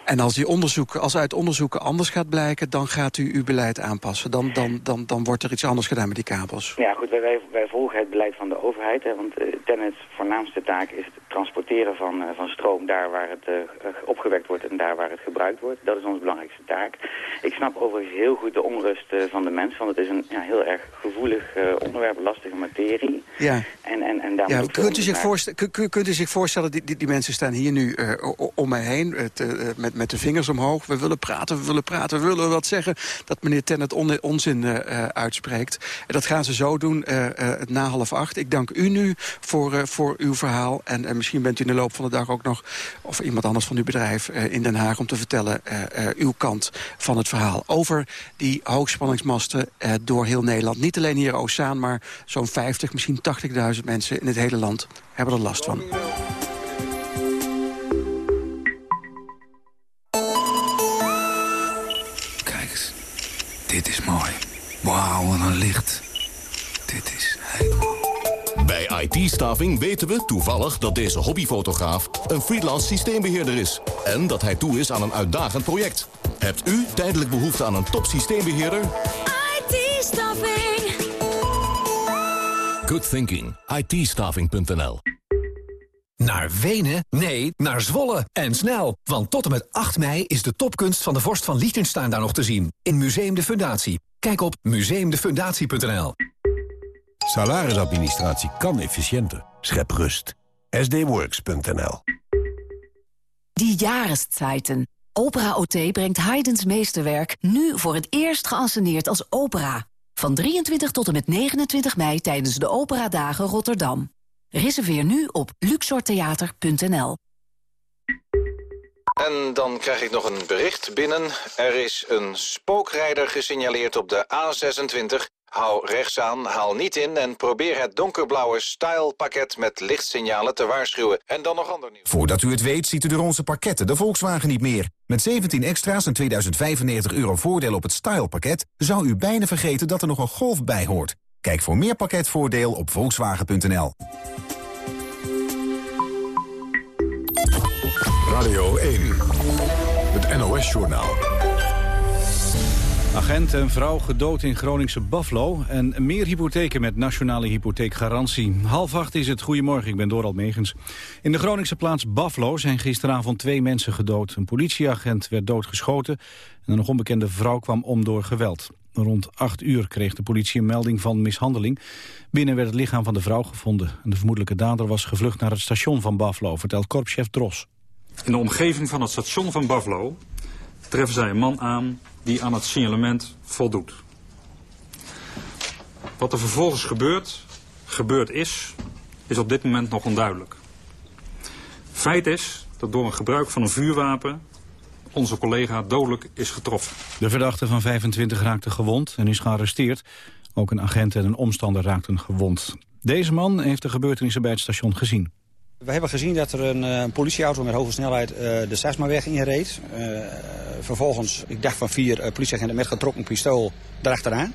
En als, die onderzoek, als uit onderzoeken anders gaat blijken... dan gaat u uw beleid aanpassen. Dan, dan, dan, dan wordt er iets anders gedaan met die kabels.
Ja, goed. Wij, wij volgen het beleid van de overheid. Hè, want uh, voornaamste taak is transporteren van, uh, van stroom... daar waar het uh, opgewekt wordt en daar waar het gebruikt wordt. Dat is onze belangrijkste taak. Ik snap overigens heel goed de onrust van de mens. Want het is een ja, heel erg gevoelig onderwerp, lastige materie.
Ja.
En, en, en daar
ja, kunt, u zich voorstellen, kunt u zich voorstellen, die, die, die mensen staan hier nu om mij heen... Het, met met de vingers omhoog. We willen praten, we willen praten, we willen wat zeggen. Dat meneer Tennet on onzin uh, uitspreekt. En dat gaan ze zo doen uh, na half acht. Ik dank u nu voor, voor uw verhaal. En misschien bent u in de loop van de dag ook nog... of iemand anders van uw bedrijf in Den Haag... om te vertellen uw kant van het verhaal. Over die hoogspanningsmasten door heel Nederland. Niet alleen hier in maar zo'n 50, misschien 80.000 mensen in het hele land hebben er last van.
Dit is mooi. Wauw, wat een licht. Dit is helemaal...
Bij IT-staving weten we toevallig dat deze hobbyfotograaf een freelance systeembeheerder is. En dat hij toe is aan een uitdagend project. Hebt u tijdelijk behoefte aan een top systeembeheerder?
IT-staving.
Good thinking. ITstaffing.nl
Naar Wenen? Nee, naar Zwolle. En snel, want tot en met 8 mei is de topkunst van de vorst van Liechtenstein daar nog te zien. In Museum de Fundatie. Kijk op museumdefundatie.nl.
Salarisadministratie kan efficiënter. Schep rust. sdworks.nl
Die Jahreszeiten. Opera OT brengt Haydn's meesterwerk nu voor het eerst geanceneerd als opera. Van 23 tot en met 29 mei tijdens de Operadagen Rotterdam. Reserveer nu op luxortheater.nl.
En dan krijg ik nog een bericht binnen. Er is een spookrijder gesignaleerd op de A26. Hou rechts aan, haal niet in en probeer het donkerblauwe Style-pakket met lichtsignalen te waarschuwen. En dan nog ander nieuws.
Voordat u het weet ziet u de onze pakketten de Volkswagen niet meer. Met 17 extra's en 2095 euro voordeel op het Style-pakket... zou u bijna vergeten dat er nog een Golf bij hoort. Kijk voor meer pakketvoordeel op volkswagen.nl.
Radio 1, het NOS-journaal.
Agent en vrouw gedood in Groningse Buffalo... en meer hypotheken met nationale hypotheekgarantie. Half acht is het. Goedemorgen, ik ben Doral Megens. In de Groningse plaats Buffalo zijn gisteravond twee mensen gedood. Een politieagent werd doodgeschoten... en een nog onbekende vrouw kwam om door geweld. Rond acht uur kreeg de politie een melding van mishandeling. Binnen werd het lichaam van de vrouw gevonden. En de vermoedelijke dader was gevlucht naar het station van Buffalo... vertelt korpschef Dros.
In de omgeving van het station van Buffalo treffen zij een man aan die aan het signalement voldoet. Wat er vervolgens gebeurt, gebeurd is, is op dit moment nog onduidelijk. Feit is dat door een gebruik van een vuurwapen onze collega dodelijk is getroffen.
De verdachte van 25 raakte gewond en is gearresteerd. Ook een agent en een omstander raakten gewond. Deze man heeft de gebeurtenissen bij het station gezien.
We hebben gezien dat er een, uh, politieauto met hoge snelheid uh, de Sasmaweg inreed. Uh, vervolgens, ik dacht van vier politieagenten met getrokken pistool erachteraan.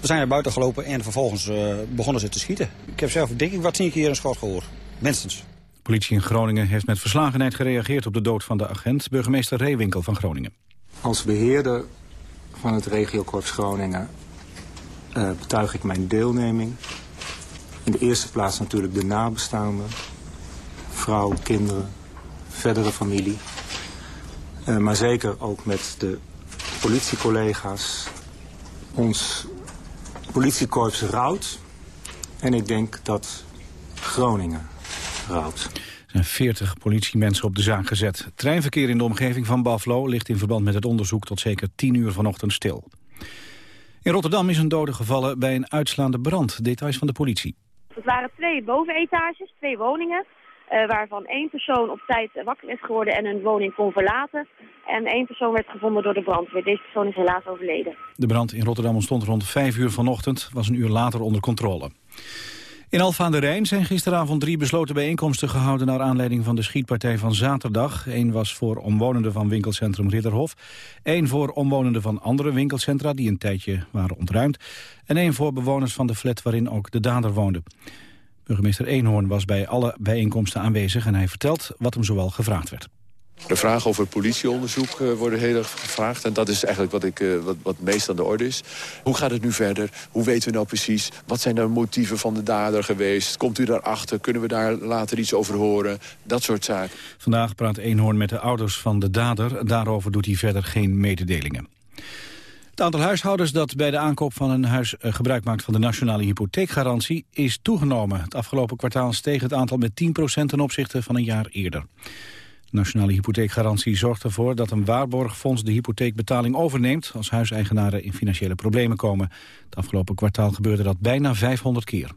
We zijn naar buiten gelopen en vervolgens begonnen ze te schieten. Ik heb zelf, denk ik, wat tien keer een schot gehoord. Minstens.
De politie in Groningen heeft met verslagenheid gereageerd op de dood van de agent. Burgemeester Reewinkel van Groningen.
Als beheerder van het regiokorps Groningen betuig ik mijn deelneming. In de eerste plaats natuurlijk de nabestaanden vrouw, kinderen, verdere familie. Uh, maar zeker ook met de politiecollega's. Ons politiekorps rouwt. En ik denk dat Groningen rouwt.
Er zijn 40 politiemensen op de zaak gezet. Treinverkeer in de omgeving van Buffalo ligt in verband met het onderzoek tot zeker 10 uur vanochtend stil. In Rotterdam is een dode gevallen bij een uitslaande brand. Details van de politie.
Het waren twee bovenetages, twee woningen. Uh, waarvan één persoon op tijd wakker is geworden en een woning kon verlaten. En één persoon werd gevonden door de brandweer. Deze persoon is helaas overleden.
De brand in Rotterdam ontstond rond 5 uur vanochtend. Was een uur later onder controle. In Alfa aan de Rijn zijn gisteravond drie besloten bijeenkomsten gehouden... naar aanleiding van de schietpartij van zaterdag. Eén was voor omwonenden van winkelcentrum Ridderhof. één voor omwonenden van andere winkelcentra... die een tijdje waren ontruimd. En één voor bewoners van de flat waarin ook de dader woonde. Burgemeester Eenhoorn was bij alle bijeenkomsten aanwezig... en hij vertelt wat hem zoal gevraagd werd.
De vragen over politieonderzoek uh, worden heel erg gevraagd. En dat is eigenlijk wat, ik, uh, wat, wat meest aan de orde is. Hoe gaat het nu verder? Hoe weten we nou precies? Wat zijn de motieven van de dader geweest? Komt u daarachter? Kunnen we daar later iets over horen? Dat soort zaken.
Vandaag praat Eenhoorn met de ouders van de dader. Daarover doet hij verder geen mededelingen. Het aantal huishoudens dat bij de aankoop van een huis eh, gebruik maakt van de nationale hypotheekgarantie is toegenomen. Het afgelopen kwartaal steeg het aantal met 10% ten opzichte van een jaar eerder. De nationale hypotheekgarantie zorgt ervoor dat een waarborgfonds de hypotheekbetaling overneemt als huiseigenaren in financiële problemen komen. Het afgelopen kwartaal gebeurde dat bijna 500 keer.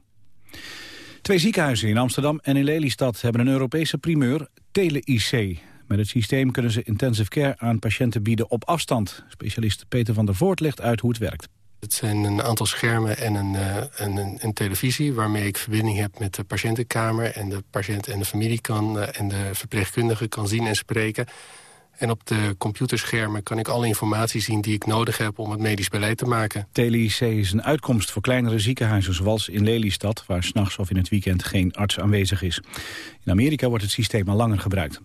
Twee ziekenhuizen in Amsterdam en in Lelystad hebben een Europese primeur, Tele-IC. Met het systeem kunnen ze intensive care aan patiënten bieden op afstand. Specialist Peter van der Voort legt uit hoe het werkt.
Het zijn een aantal schermen en een, uh, een, een, televisie... waarmee ik verbinding heb met de patiëntenkamer... en de patiënt en de familie kan, uh, en de verpleegkundige kan zien en spreken. En op de computerschermen kan ik alle informatie zien die ik nodig heb... om het medisch beleid te maken.
TeleIC is een uitkomst voor kleinere ziekenhuizen... zoals in Lelystad, waar s'nachts of in het weekend geen arts aanwezig is. In Amerika wordt het systeem al langer gebruikt.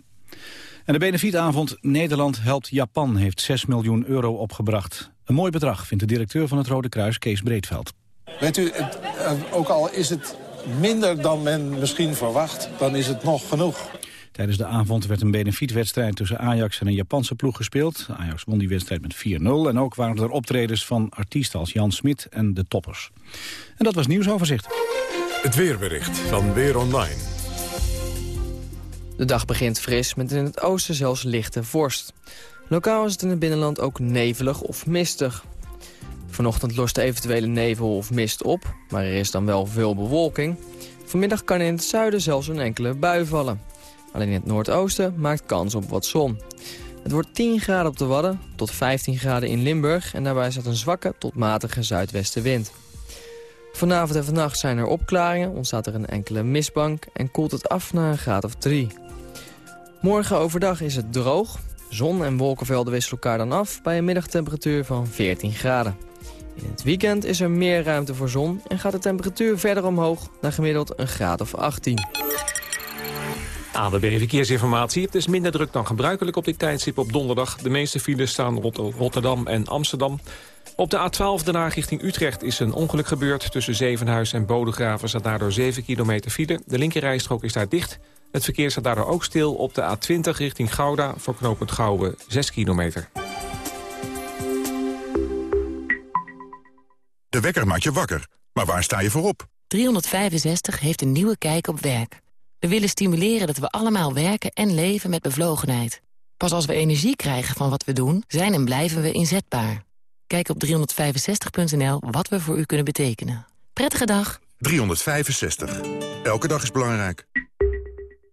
En de benefietavond Nederland helpt Japan heeft 6 miljoen euro opgebracht. Een mooi bedrag, vindt de directeur van het Rode Kruis, Kees Breedveld.
Weet u, het, eh, ook al is het minder dan men misschien verwacht, dan is het nog genoeg.
Tijdens de avond werd een benefietwedstrijd tussen Ajax en een Japanse ploeg gespeeld. Ajax won die wedstrijd met 4-0 en ook waren er optredens van artiesten als Jan Smit en de Toppers. En dat was nieuwsoverzicht.
Het weerbericht van Weer Online.
De dag begint fris met in het oosten zelfs lichte vorst. Lokaal is het in het binnenland ook nevelig of mistig. Vanochtend lost de eventuele nevel of mist op, maar er is dan wel veel bewolking. Vanmiddag kan in het zuiden zelfs een enkele bui vallen. Alleen in het noordoosten maakt kans op wat zon. Het wordt 10 graden op de Wadden tot 15 graden in Limburg... en daarbij staat een zwakke tot matige zuidwestenwind. Vanavond en vannacht zijn er opklaringen, ontstaat er een enkele mistbank... en koelt het af naar een graad of 3. Morgen overdag is het droog. Zon en wolkenvelden wisselen elkaar dan af bij een middagtemperatuur van 14 graden. In het weekend is er meer ruimte voor zon en gaat de temperatuur verder omhoog naar gemiddeld een graad of 18.
ANWB Verkeersinformatie. Het is minder druk dan gebruikelijk op dit tijdstip op donderdag. De meeste files staan rond Rotterdam en Amsterdam. Op de A12 daarna richting Utrecht is een ongeluk gebeurd. Tussen Zevenhuis en Bodegraven staat daardoor 7 kilometer file. De linkerrijstrook is daar dicht. Het verkeer staat daardoor ook stil op de A20 richting Gouda... voor knooppunt Gouwen 6 kilometer.
De wekker maakt je wakker. Maar waar sta je voor op?
365 heeft een nieuwe kijk op werk. We willen stimuleren dat we allemaal werken en leven met bevlogenheid. Pas als we energie krijgen van wat we doen, zijn en blijven we inzetbaar. Kijk op 365.nl wat we voor u kunnen betekenen. Prettige dag.
365. Elke dag is belangrijk.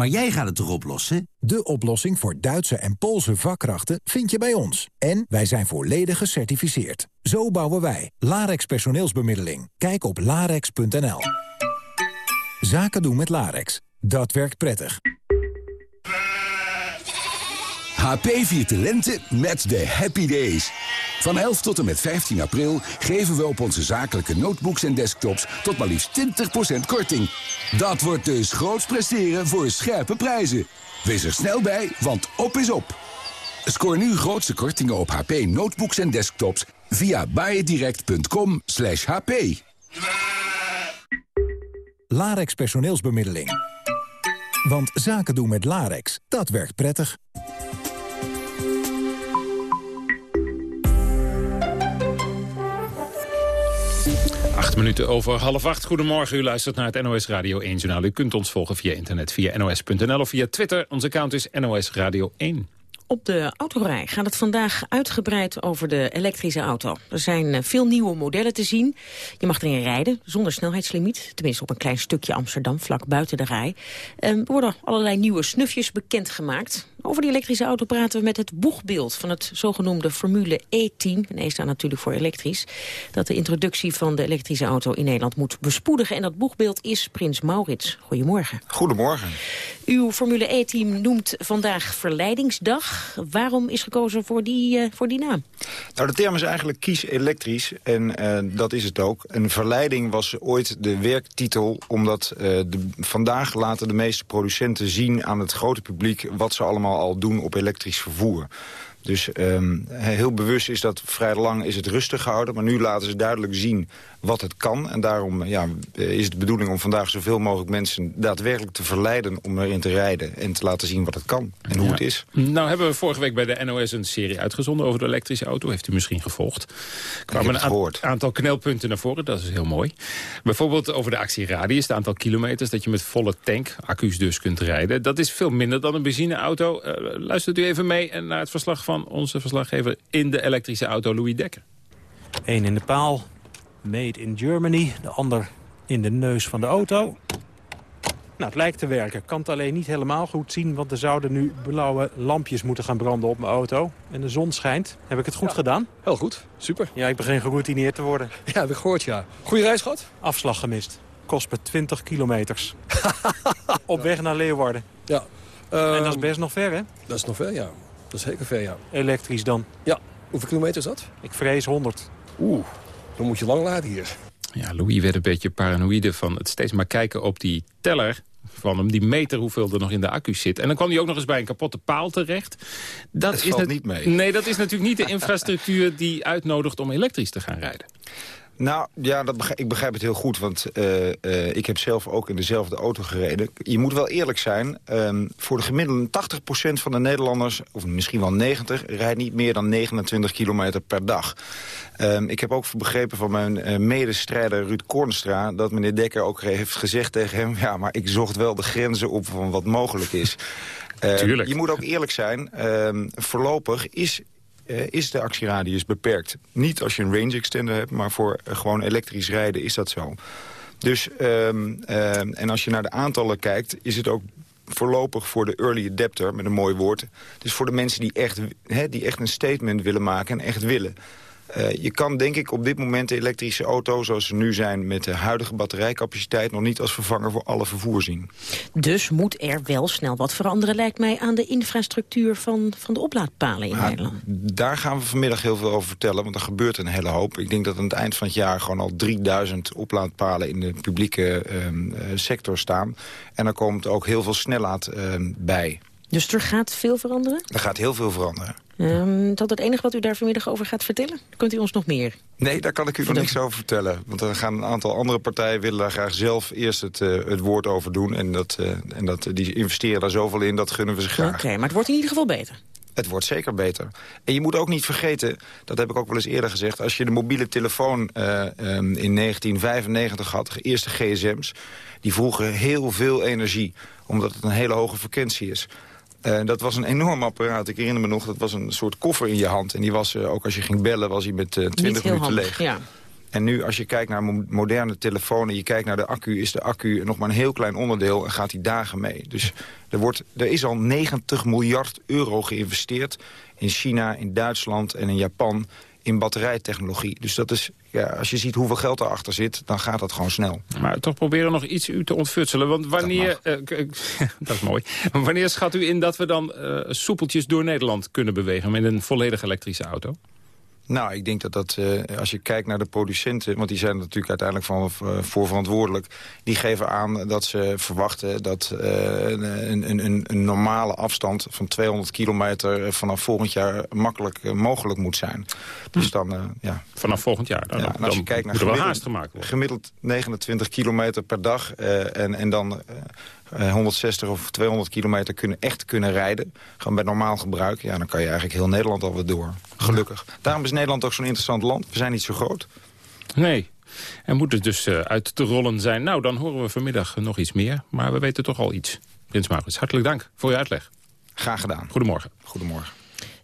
Maar jij gaat het toch oplossen? De oplossing voor Duitse en Poolse vakkrachten vind je bij ons. En wij zijn volledig gecertificeerd. Zo bouwen wij. Larex personeelsbemiddeling. Kijk op larex.nl. Zaken doen met Larex. Dat werkt prettig.
HP viert de lente met de Happy Days. Van 11 tot en met 15 april geven we op onze zakelijke notebooks en desktops tot maar liefst 20% korting. Dat wordt dus groots presteren voor scherpe prijzen. Wees er snel bij, want op is op. Scoor nu grootste kortingen op HP notebooks en desktops via buydirect.com hp.
Larex personeelsbemiddeling. Want zaken doen met Larex, dat werkt prettig.
Minuten over half acht. Goedemorgen, u luistert naar het NOS Radio 1 Journaal. U kunt ons volgen via internet, via nos.nl of via Twitter. Onze account is NOS Radio 1.
Op de autorij gaat het vandaag uitgebreid over de elektrische auto. Er zijn eh, veel nieuwe modellen te zien. Je mag erin rijden zonder snelheidslimiet. Tenminste op een klein stukje Amsterdam, vlak buiten de rij. Ehm, er worden allerlei nieuwe snufjes bekendgemaakt. Over die elektrische auto praten we met het boegbeeld van het zogenoemde Formule E-team. En E staat natuurlijk voor elektrisch. Dat de introductie van de elektrische auto in Nederland moet bespoedigen. En dat boegbeeld is Prins Maurits. Goedemorgen.
Goedemorgen.
Uw Formule E-team noemt vandaag Verleidingsdag. Waarom is gekozen voor die, uh, voor die naam?
Nou, de term is eigenlijk kies elektrisch. En uh, dat is het ook. Een verleiding was ooit de werktitel. Omdat uh, de, vandaag laten de meeste producenten zien aan het grote publiek... wat ze allemaal al doen op elektrisch vervoer. Dus um, heel bewust is dat vrij lang is het rustig gehouden. Maar nu laten ze duidelijk zien wat het kan. En daarom ja, is het de bedoeling om vandaag zoveel mogelijk mensen daadwerkelijk te verleiden om erin te rijden. En te laten zien wat het kan en hoe
Ja.
het is.
Nou hebben we vorige week bij de NOS een serie uitgezonden over de elektrische auto. Heeft u misschien gevolgd. Kwamen een aantal knelpunten naar voren, dat is heel mooi. Bijvoorbeeld over de actieradius, het aantal kilometers dat je met volle tank, accu's dus, kunt rijden. Dat is veel minder dan een benzineauto. Eh, luistert u even mee naar het verslag van onze verslaggever in de elektrische auto, Louis Dekker.
Eén in de paal, made in Germany. De ander in de neus van de auto. Nou, het lijkt te werken. Ik kan het alleen niet helemaal goed zien... want er zouden nu blauwe lampjes moeten gaan branden op mijn auto. En de zon schijnt. Heb ik het goed gedaan?
Heel goed, super.
Ja, ik begin geroutineerd te worden.
Ja, heb ik gehoord, ja. Goeie reis gehad?
Afslag gemist. kost me 20 kilometers. Op weg naar Leeuwarden.
Ja.
en dat is
Ehm,
best nog ver, hè?
Dat is nog ver, ja. Dat is zeker ver, ja.
Elektrisch dan.
Ja. Hoeveel kilometer is dat?
Ik vrees 100.
Oeh, dan moet je lang laden hier.
Ja, Louis werd een beetje paranoïde van het steeds maar kijken op die teller van hem. Die meter hoeveel er nog in de accu zit. En dan kwam hij ook nog eens bij een kapotte paal terecht. Dat is
valt niet mee.
Nee, dat is natuurlijk niet de infrastructuur die uitnodigt om elektrisch te gaan rijden.
Nou, ja, dat begrijp, ik begrijp het heel goed, want eh, eh, ik heb zelf ook in dezelfde auto gereden. Je moet wel eerlijk zijn, ehm, voor de gemiddelde 80% van de Nederlanders... of misschien wel 90, rijdt niet meer dan 29 kilometer per dag. Ehm, ik heb ook begrepen van mijn eh, medestrijder Ruud Kornstra... dat meneer Dekker ook heeft gezegd tegen hem... ja, maar ik zocht wel de grenzen op van wat mogelijk is. Ehm,
Tuurlijk.
Je moet ook eerlijk zijn, voorlopig is eh, is de actieradius beperkt. Niet als je een range extender hebt, maar voor eh, gewoon elektrisch rijden is dat zo. Dus, ehm, ehm, en als je naar de aantallen kijkt, is het ook voorlopig voor de early adapter, met een mooi woord. Dus voor de mensen die echt, hè, die echt een statement willen maken en echt willen. Eh, je kan denk ik op dit moment de elektrische auto zoals ze nu zijn... met de huidige batterijcapaciteit nog niet als vervanger voor alle vervoer zien.
Dus moet er wel snel wat veranderen, lijkt mij, aan de infrastructuur van, van de oplaadpalen in
Maar
Nederland.
Daar gaan we vanmiddag heel veel over vertellen, want er gebeurt een hele hoop. Ik denk dat aan het eind van het jaar gewoon al 3000 oplaadpalen in de publieke ehm, eh, sector staan. En er komt ook heel veel snellaad ehm, bij.
Dus er gaat veel veranderen?
Er gaat heel veel veranderen.
Ehm, dat het enige wat u daar vanmiddag over gaat vertellen? Kunt u ons nog meer?
Nee, daar kan ik u nog niks over vertellen. Want er gaan een aantal andere partijen willen daar graag zelf eerst het, eh, het woord over doen. En, dat, eh, en dat, die investeren daar zoveel in, dat gunnen we ze graag.
Oké, maar het wordt in ieder geval beter.
Het wordt zeker beter. En je moet ook niet vergeten, dat heb ik ook wel eens eerder gezegd... als je de mobiele telefoon eh, ehm, in 1995 had, de eerste gsm's... die vroegen heel veel energie, omdat het een hele hoge frequentie is. Eh, dat was een enorm apparaat. Ik herinner me nog, dat was een soort koffer in je hand. En die was, eh, ook als je ging bellen, was hij met eh 20
Niet heel
minuten
handig,
leeg.
ja.
En nu, als je kijkt naar mo- moderne telefoons... je kijkt naar de accu, is de accu nog maar een heel klein onderdeel... en gaat die dagen mee. Dus er, wordt, er is al 90 miljard euro geïnvesteerd... in China, in Duitsland en in Japan in batterijtechnologie. Dus dat is, ja, als je ziet hoeveel geld erachter zit... dan gaat dat gewoon snel.
Maar toch proberen nog iets u te ontfutselen. Want wanneer, eh, k- dat is mooi. Wanneer schat u in dat we dan eh, soepeltjes door Nederland kunnen bewegen... met een volledig elektrische auto?
Nou, ik denk dat dat, eh, als je kijkt naar de producenten... want die zijn er natuurlijk uiteindelijk van, eh, voor verantwoordelijk... die geven aan dat ze verwachten dat eh, een, een, een, normale afstand... van 200 kilometer vanaf volgend jaar makkelijk mogelijk moet zijn. Dus dan, eh, ja...
Vanaf volgend jaar? Dan,
Ja,
dan
en als je kijkt naar gemiddeld-
haast gemaakt worden.
Gemiddeld 29 kilometer per dag en, en dan eh, eh, 160 of 200 kilometer kunnen, echt kunnen rijden. Gewoon bij normaal gebruik. Ja, dan kan je eigenlijk heel Nederland alweer door. Gelukkig. Daarom is Nederland ook zo'n interessant land. We zijn niet zo groot.
Nee. En moet het dus eh, uit te rollen zijn. Nou, dan horen we vanmiddag nog iets meer. Maar we weten toch al iets. Prins Maurits, hartelijk dank voor uw uitleg.
Graag gedaan.
Goedemorgen.
Goedemorgen.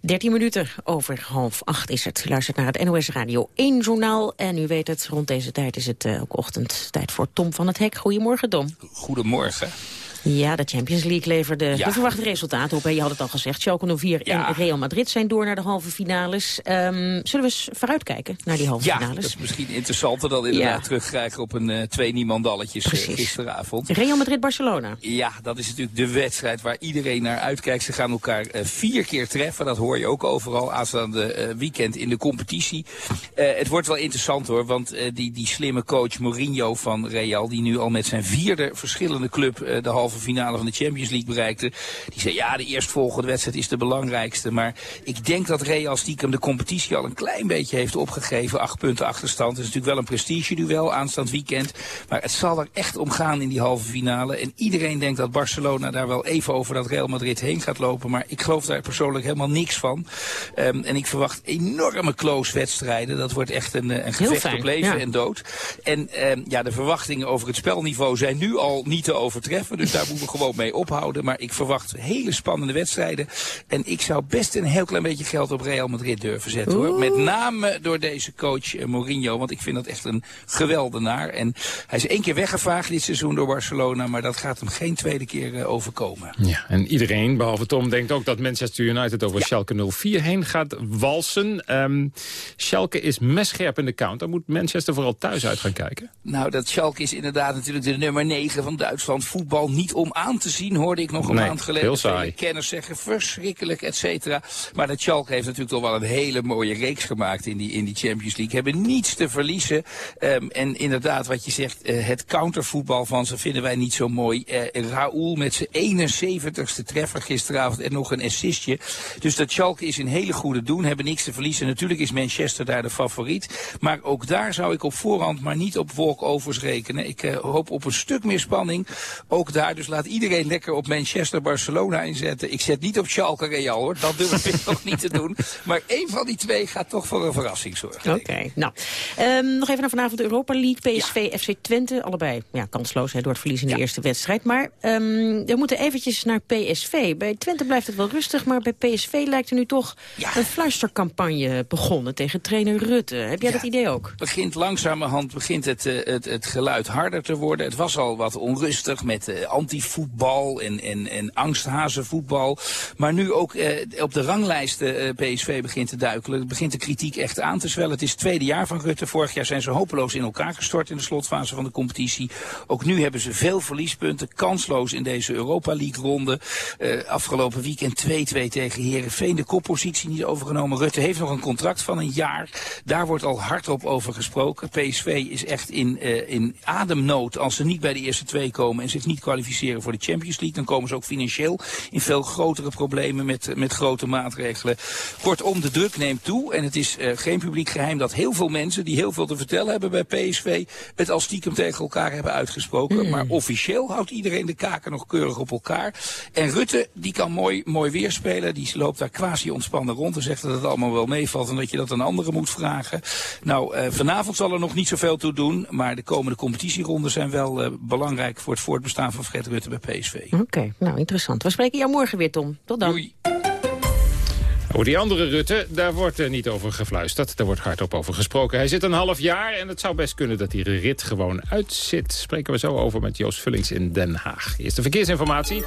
13 minuten over half acht is het. U luistert naar het NOS Radio 1 journaal. En u weet het, rond deze tijd is het eh, ook ochtend. Tijd voor Tom van het Hek. Goedemorgen, Tom.
Goedemorgen.
Ja, de Champions League leverde
Ja.
de verwachte resultaten op. hè. Je had het al gezegd. Schalke 04
Ja.
en Real Madrid zijn door naar de halve finales. Ehm, zullen we eens vooruitkijken naar die halve
Ja,
finales?
dat is misschien interessanter dan inderdaad
Ja.
terugkrijgen op een eh, twee niemandalletjes eh, gisteravond.
Real Madrid-Barcelona.
Ja, dat is natuurlijk de wedstrijd waar iedereen naar uitkijkt. Ze gaan elkaar eh, vier keer treffen. Dat hoor je ook overal aanstaande weekend in de competitie. Het wordt wel interessant hoor, want die, die slimme coach Mourinho van Real... die nu al met zijn vierde verschillende club de halve finale van de Champions League bereikte... die zei ja, de eerstvolgende wedstrijd is de belangrijkste. Maar ik denk dat Real stiekem de competitie al een klein beetje heeft opgegeven. Acht punten achterstand. Het is natuurlijk wel een prestigeduel aanstaand weekend. Maar het zal er echt om gaan in die halve finale. En iedereen denkt dat Barcelona daar wel even over dat Real Madrid heen gaat lopen. Maar ik geloof daar persoonlijk helemaal niks van. Ehm, en ik verwacht enorme close wedstrijden. Dat wordt echt een, eh, een gevecht
fijn,
op leven
ja.
en dood. En ehm, ja, de verwachtingen over het spelniveau zijn nu al niet te overtreffen. Dus daar moeten we gewoon mee ophouden. Maar ik verwacht hele spannende wedstrijden. En ik zou best een heel klein beetje geld op Real Madrid durven zetten. Hoor. Met name door deze coach Mourinho. Want ik vind dat echt een geweldenaar. En hij is één keer weggevaagd dit seizoen door Barcelona. Maar dat gaat hem geen tweede keer overkomen.
Ja, en iedereen, behalve Tom, denkt ook dat Manchester United over Schalke 04 heen gaat walsen. Um, Schalke is messcherp in de count. Dan moet Manchester vooral thuis uit gaan kijken.
Nou, dat Schalke is inderdaad natuurlijk de nummer 9 van Duitsland. Voetbal niet om aan te zien, hoorde ik nog een
nee,
maand geleden.
Heel saai.
Kenners zeggen verschrikkelijk, et cetera. Maar dat Schalke heeft natuurlijk toch wel een hele mooie reeks gemaakt in die, in die Champions League. Hebben niets te verliezen. Um, en inderdaad, wat je zegt, uh, het countervoetbal van ze vinden wij niet zo mooi. Uh, Raoul met zijn 71ste treffer gisteravond en nog een assistje. Dus dat Schalke is in hele goede doen, hebben niks te verliezen. Natuurlijk is Manchester daar de favoriet. Maar ook daar zou ik op voorhand maar niet op walkovers rekenen. Ik uh, hoop op een stuk meer spanning. Ook daar, dus laat iedereen lekker op Manchester-Barcelona inzetten. Ik zet niet op Schalke Real hoor, dat durf ik nog niet te doen. Maar één van die twee gaat toch voor een verrassing zorgen.
Oké, okay, nou. Um, nog even naar vanavond de Europa League, PSV, ja. FC Twente. Allebei ja, kansloos hè, door het verlies in de ja. eerste wedstrijd. Maar um, we moeten eventjes naar PSV. Bij Twente blijft het wel rustig, maar bij PSV lijkt er nu toch ja. een fluistercampagne begonnen tegen trainer Rutte. Heb jij dat idee ook?
Begint langzamerhand begint het, uh, het, het geluid harder te worden. Het was al wat onrustig met uh, antivoetbal en, en, en angsthazenvoetbal. Maar nu ook uh, op de ranglijsten PSV begint te duikelen. Het begint de kritiek echt aan te zwellen. Het is het tweede jaar van Rutte. Vorig jaar zijn ze hopeloos in elkaar gestort in de slotfase van de competitie. Ook nu hebben ze veel verliespunten. Kansloos in deze Europa League ronde. afgelopen weekend 2-2 tegen Herenveen. De koppositie niet overgenomen. Rutte heeft nog een contract van een jaar. Daar wordt al hardop over gesproken. PSV is echt in, uh, in ademnood als ze niet bij de eerste twee komen en zich niet kwalificeren voor de Champions League. Dan komen ze ook financieel in veel grotere problemen met, met grote maatregelen. Kortom, de druk neemt toe en het is uh, geen publiek geheim dat heel veel mensen die heel veel te vertellen hebben bij PSV het al stiekem tegen elkaar hebben uitgesproken. Mm. Maar officieel houdt iedereen de kaken nog keurig op elkaar. En Rutte, die kan mooi, mooi weerspelen. Die loopt daar quasi ontspannen rond en zegt dat het allemaal wel meevalt en dat je dat aan anderen moet vragen. Nou, uh, vanavond zal er nog niet zoveel toe doen, maar de komende competitieronden zijn wel uh, belangrijk voor het voortbestaan van Fred Rutte bij PSV.
Oké, okay, nou interessant. We spreken jou morgen weer, Tom. Tot dan.
Doei.
Over die andere Rutte, daar wordt uh, niet over gefluisterd. Daar wordt hardop over gesproken. Hij zit een half jaar en het zou best kunnen dat die rit gewoon uitzit. Spreken we zo over met Joost Vullings in Den Haag. Eerste verkeersinformatie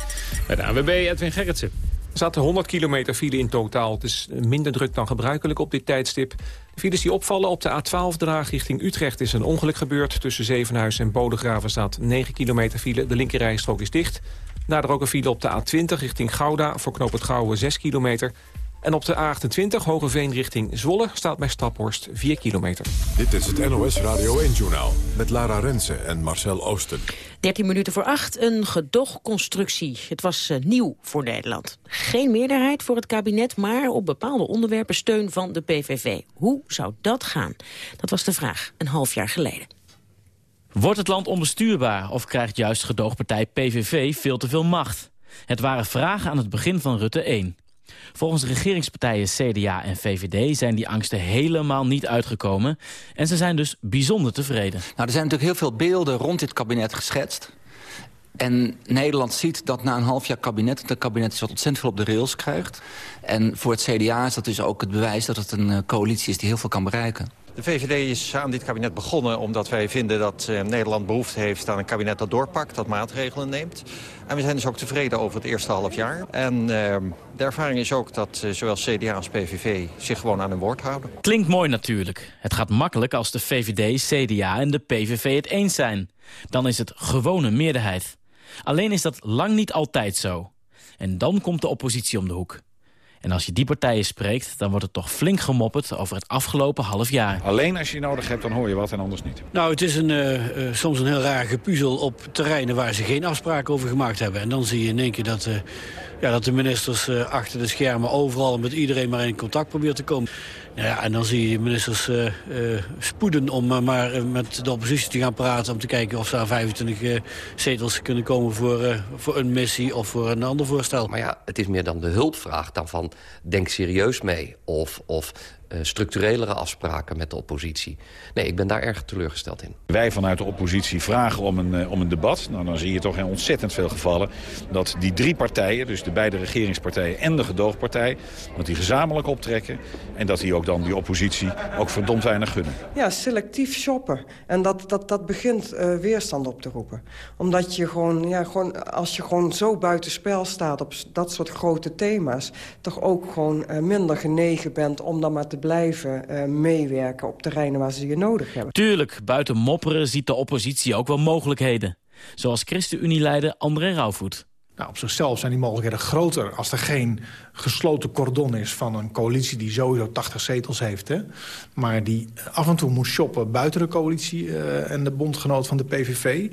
bij de ANWB Edwin Gerritsen.
Er zaten 100 kilometer file in totaal. Het is minder druk dan gebruikelijk op dit tijdstip. De files die opvallen op de A12-draag richting Utrecht is een ongeluk gebeurd. Tussen Zevenhuizen en Bodegraven staat 9 kilometer file. De linkerrijstrook is dicht. Daardoor ook een file op de A20 richting Gouda. Voor knoop het Gouwen 6 kilometer. En op de A28 Hogeveen richting Zwolle staat bij Staphorst 4 kilometer.
Dit is het NOS Radio 1-journaal met Lara Rensen en Marcel Oosten.
13 minuten voor 8, een gedoogconstructie. Het was uh, nieuw voor Nederland. Geen meerderheid voor het kabinet, maar op bepaalde onderwerpen steun van de PVV. Hoe zou dat gaan? Dat was de vraag een half jaar geleden.
Wordt het land onbestuurbaar of krijgt juist gedoogpartij PVV veel te veel macht? Het waren vragen aan het begin van Rutte 1. Volgens regeringspartijen CDA en VVD zijn die angsten helemaal niet uitgekomen. En ze zijn dus bijzonder tevreden.
Nou, er zijn natuurlijk heel veel beelden rond dit kabinet geschetst. En Nederland ziet dat na een half jaar kabinet... het kabinet is wat ontzettend veel op de rails krijgt. En voor het CDA is dat dus ook het bewijs dat het een coalitie is die heel veel kan bereiken.
De VVD is aan dit kabinet begonnen omdat wij vinden dat uh, Nederland behoefte heeft aan een kabinet dat doorpakt, dat maatregelen neemt. En we zijn dus ook tevreden over het eerste half jaar. En uh, de ervaring is ook dat uh, zowel CDA als PVV zich gewoon aan hun woord houden.
Klinkt mooi natuurlijk. Het gaat makkelijk als de VVD, CDA en de PVV het eens zijn. Dan is het gewone meerderheid. Alleen is dat lang niet altijd zo. En dan komt de oppositie om de hoek. En als je die partijen spreekt, dan wordt het toch flink gemopperd over het afgelopen half jaar.
Alleen als je je nodig hebt, dan hoor je wat en anders niet.
Nou, het is een, uh, uh, soms een heel raar gepuzzel op terreinen waar ze geen afspraken over gemaakt hebben. En dan zie je in één keer dat, uh, ja, dat de ministers achter de schermen overal met iedereen maar in contact proberen te komen.
Ja, en dan zie je ministers uh, uh, spoeden om uh, maar met de oppositie te gaan praten... om te kijken of ze aan 25 zetels kunnen komen voor, voor een missie of voor een ander voorstel.
Maar ja, het is meer dan de hulpvraag dan van denk serieus mee... of, of uh, structurelere afspraken met de oppositie. Nee, ik ben daar erg teleurgesteld in.
Wij vanuit de oppositie vragen om een, uh, om een debat. Nou, dan zie je toch in ontzettend veel gevallen dat die drie partijen... dus de beide regeringspartijen en de gedoogpartij... dat die gezamenlijk optrekken en dat die ook dan die oppositie ook verdomd weinig gunnen.
Ja, selectief shoppen. En dat, dat, dat begint uh, weerstand op te roepen. Omdat je gewoon, ja, gewoon, als je gewoon zo buitenspel staat op dat soort grote thema's... toch ook gewoon minder genegen bent om dan maar te blijven uh, meewerken op terreinen waar ze je nodig hebben.
Tuurlijk, buiten mopperen ziet de oppositie ook wel mogelijkheden. Zoals ChristenUnie-leider André Rauwvoet.
Nou, op zichzelf zijn die mogelijkheden groter als er geen gesloten cordon is van een coalitie die sowieso 80 zetels heeft. Hè? Maar die af en toe moet shoppen buiten de coalitie uh, en de bondgenoot van de PVV.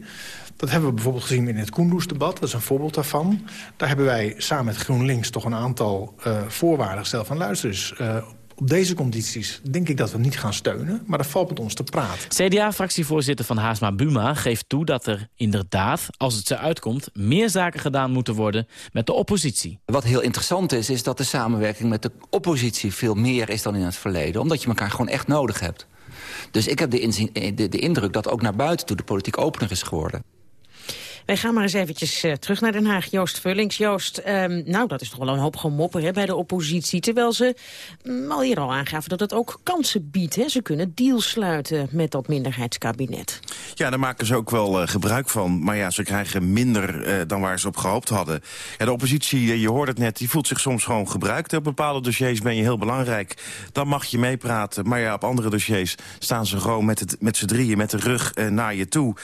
Dat hebben we bijvoorbeeld gezien in het Koendersdebat. Dat is een voorbeeld daarvan. Daar hebben wij samen met GroenLinks toch een aantal uh, voorwaarden gesteld van luister eens... Uh, op deze condities denk ik dat we niet gaan steunen, maar dat valt met ons te praten.
CDA-fractievoorzitter van Haasma Buma geeft toe dat er inderdaad, als het zo uitkomt... meer zaken gedaan moeten worden met de oppositie.
Wat heel interessant is, is dat de samenwerking met de oppositie veel meer is dan in het verleden. Omdat je elkaar gewoon echt nodig hebt. Dus ik heb de, de, de indruk dat ook naar buiten toe de politiek opener is geworden.
Wij gaan maar eens eventjes uh, terug naar Den Haag. Joost Vullings. Joost, um, nou, dat is toch wel een hoop gemopper hè, bij de oppositie. Terwijl ze um, al hier al aangaven dat het ook kansen biedt. Hè. Ze kunnen deals sluiten met dat minderheidskabinet.
Ja, daar maken ze ook wel uh, gebruik van. Maar ja, ze krijgen minder uh, dan waar ze op gehoopt hadden. Ja, de oppositie, je hoort het net, die voelt zich soms gewoon gebruikt. Op bepaalde dossiers ben je heel belangrijk. Dan mag je meepraten. Maar ja, op andere dossiers staan ze gewoon met, met z'n drieën, met de rug naar je toe.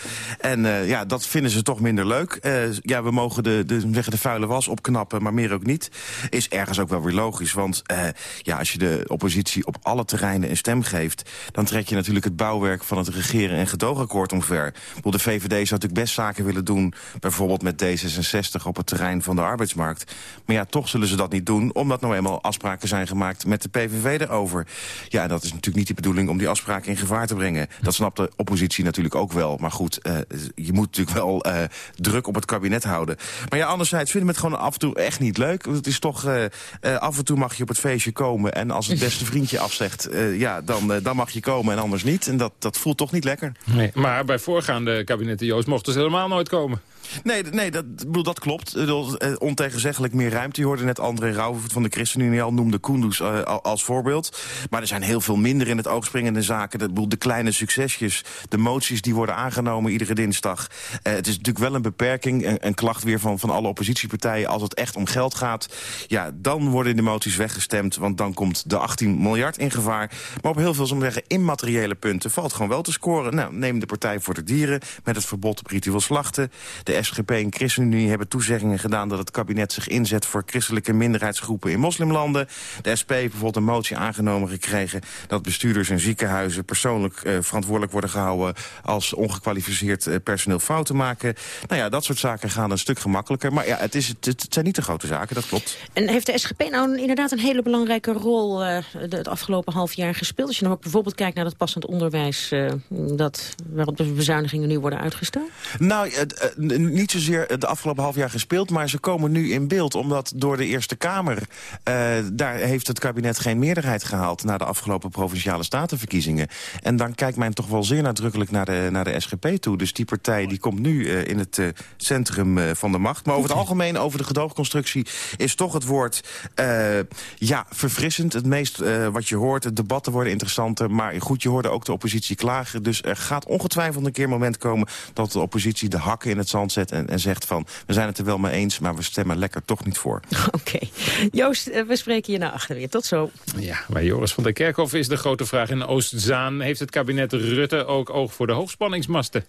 En ja, dat vinden ze toch minder minder leuk. Uh, ja, we mogen de, de, de vuile was opknappen, maar meer ook niet. Is ergens ook wel weer logisch. Want uh, ja, als je de oppositie op alle terreinen een stem geeft... dan trek je natuurlijk het bouwwerk van het regeren- en gedoogakkoord omver. De VVD zou natuurlijk best zaken willen doen... bijvoorbeeld met D66 op het terrein van de arbeidsmarkt. Maar ja, toch zullen ze dat niet doen... omdat nou eenmaal afspraken zijn gemaakt met de PVV erover. Ja, dat is natuurlijk niet de bedoeling om die afspraken in gevaar te brengen. Dat snapt de oppositie natuurlijk ook wel. Maar goed, uh, je moet natuurlijk wel druk op het kabinet houden. Maar ja, anderzijds vinden we het gewoon af en toe echt niet leuk. Het is toch, uh, uh, af en toe mag je op het feestje komen... en als het beste vriendje afzegt, uh, ja, dan, dan mag je komen en anders niet. En dat, dat voelt toch niet lekker.
Nee, maar bij voorgaande kabinetten, Joost, mochten ze helemaal nooit komen.
Nee, nee dat, bedoel, dat klopt. Ontegenzeggelijk meer ruimte. Je hoorde net André Rauwvoet van de ChristenUnie al noemde Koenders uh, als voorbeeld. Maar er zijn heel veel minder in het oog springende zaken. De, bedoel, de kleine succesjes, de moties die worden aangenomen iedere dinsdag. Uh, het is natuurlijk wel een beperking, een, een, klacht weer van, van alle oppositiepartijen. Als het echt om geld gaat, ja, dan worden de moties weggestemd. Want dan komt de 18 miljard in gevaar. Maar op heel veel, zeggen, immateriële punten valt gewoon wel te scoren. Nou, neem de Partij voor de Dieren met het verbod op ritueel slachten. SGP en ChristenUnie hebben toezeggingen gedaan... dat het kabinet zich inzet voor christelijke minderheidsgroepen in moslimlanden. De SP heeft bijvoorbeeld een motie aangenomen gekregen... dat bestuurders in ziekenhuizen persoonlijk uh, verantwoordelijk worden gehouden... als ongekwalificeerd uh, personeel fouten maken. Nou ja, dat soort zaken gaan een stuk gemakkelijker. Maar ja, het, is, het, het zijn niet de grote zaken, dat klopt.
En heeft de SGP nou inderdaad een hele belangrijke rol... Uh, de, het afgelopen half jaar gespeeld? Als je nou ook bijvoorbeeld kijkt naar het passend onderwijs... dat, waarop de bezuinigingen nu worden uitgesteld?
Nou, niet zozeer de afgelopen half jaar gespeeld... maar ze komen nu in beeld omdat door de Eerste Kamer... Uh, daar heeft het kabinet geen meerderheid gehaald... na de afgelopen Provinciale Statenverkiezingen. En dan kijkt men toch wel zeer nadrukkelijk naar de, naar de SGP toe. Dus die partij die komt nu uh, in het uh, centrum van de macht. Maar over het algemeen, over de gedoogconstructie... is toch het woord, ja, verfrissend. Het meest wat je hoort, de debatten worden interessanter. Maar goed, je hoorde ook de oppositie klagen. Dus er gaat ongetwijfeld een keer een moment komen... dat de oppositie de hakken in het zand zet en, en zegt van... we zijn het er wel mee eens, maar we stemmen lekker toch niet voor.
Oké. Okay. Joost, we spreken je naar achter weer. Tot zo.
Ja, bij Joris van der Kerkhof is de grote vraag in Oostzaan. Heeft het kabinet Rutte ook oog voor de hoogspanningsmasten?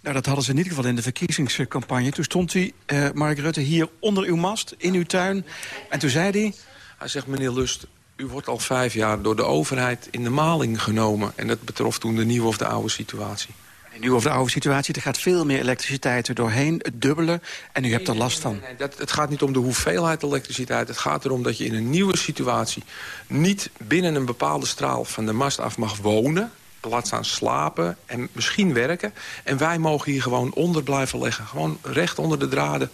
Nou, dat hadden ze in ieder geval in de verkiezingscampagne. Toen stond hij, uh, Mark Rutte, hier onder uw mast, in uw tuin. En toen zei hij...
Hij zegt, meneer Lust, u wordt al vijf jaar door de overheid in de maling genomen. En dat betrof toen de nieuwe of de oude situatie.
Nu over de oude situatie, er gaat veel meer elektriciteit er doorheen, het dubbele. En u hebt er last van.
Nee, dat, het gaat niet om de hoeveelheid elektriciteit. Het gaat erom dat je in een nieuwe situatie... niet binnen een bepaalde straal van de mast af mag wonen laat staan slapen en misschien werken. En wij mogen hier gewoon onder blijven leggen. Gewoon recht onder de draden.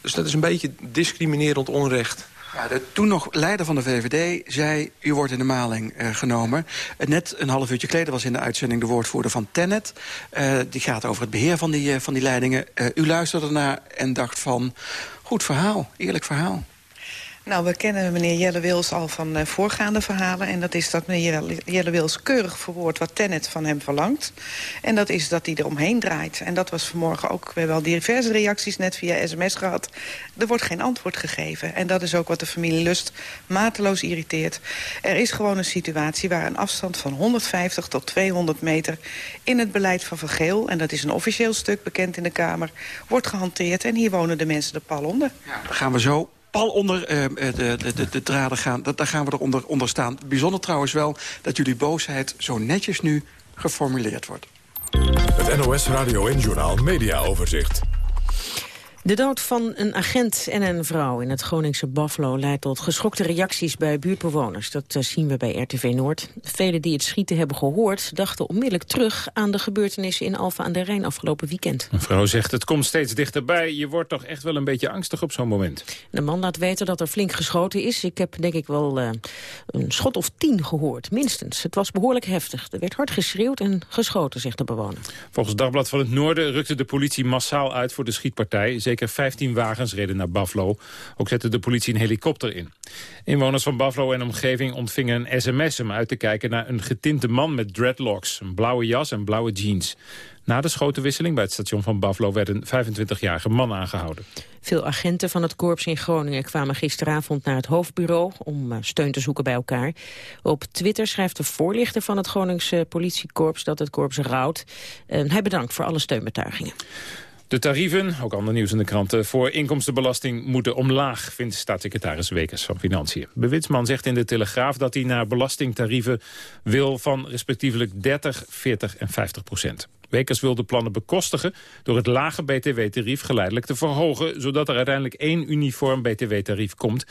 Dus dat is een beetje discriminerend onrecht.
Ja, de toen nog leider van de VVD zei... u wordt in de maling uh, genomen. Uh, net een half uurtje geleden was in de uitzending de woordvoerder van Tennet. Uh, die gaat over het beheer van die, van die leidingen. u luisterde naar en dacht van... goed verhaal, eerlijk verhaal.
Nou, we kennen meneer Jelle Wils al van uh, voorgaande verhalen. En dat is dat meneer Jelle Wils keurig verwoordt wat Tennet van hem verlangt. En dat is dat hij er omheen draait. En dat was vanmorgen ook. We hebben al diverse reacties net via sms gehad. Er wordt geen antwoord gegeven. En dat is ook wat de familie Lust mateloos irriteert. Er is gewoon een situatie waar een afstand van 150 tot 200 meter... in het beleid van Vergeel, en dat is een officieel stuk bekend in de Kamer... wordt gehanteerd en hier wonen de mensen de pal onder.
Ja, gaan we zo pal onder uh, de, de, de, de, draden gaan. Dat, daar gaan we eronder onder staan. Bijzonder trouwens wel dat jullie boosheid zo netjes nu geformuleerd wordt.
Het NOS Radio en Journaal Media Overzicht.
De dood van een agent en een vrouw in het Groningse Buffalo... leidt tot geschokte reacties bij buurtbewoners. Dat eh, zien we bij RTV Noord. Velen die het schieten hebben gehoord... dachten onmiddellijk terug aan de gebeurtenissen in Alfa aan de Rijn afgelopen weekend.
Een vrouw zegt het komt steeds dichterbij. Je wordt toch echt wel een beetje angstig op zo'n moment.
De man laat weten dat er flink geschoten is. Ik heb denk ik wel uh, een schot of tien gehoord, minstens. Het was behoorlijk heftig. Er werd hard geschreeuwd en geschoten, zegt de bewoner.
Volgens Dagblad van het Noorden rukte de politie massaal uit voor de schietpartij Zeker 15 wagens reden naar Buffalo. Ook zette de politie een helikopter in. Inwoners van Buffalo en omgeving ontvingen een sms om uit te kijken naar een getinte man met dreadlocks, een blauwe jas en blauwe jeans. Na de schotenwisseling bij het station van Buffalo werd een 25-jarige man aangehouden.
Veel agenten van het korps in Groningen kwamen gisteravond naar het hoofdbureau om eh, steun te zoeken bij elkaar. Op Twitter schrijft de voorlichter van het Groningse politiekorps dat het korps rouwt. hij bedankt voor alle steunbetuigingen.
De tarieven, ook ander nieuws in de kranten, voor inkomstenbelasting moeten omlaag, vindt staatssecretaris Wekers van Financiën. Bewitsman zegt in de Telegraaf dat hij naar belastingtarieven wil van respectievelijk 30, 40 en 50 procent. Wekers wil de plannen bekostigen door het lage btw-tarief geleidelijk te verhogen, zodat er uiteindelijk één uniform btw-tarief komt.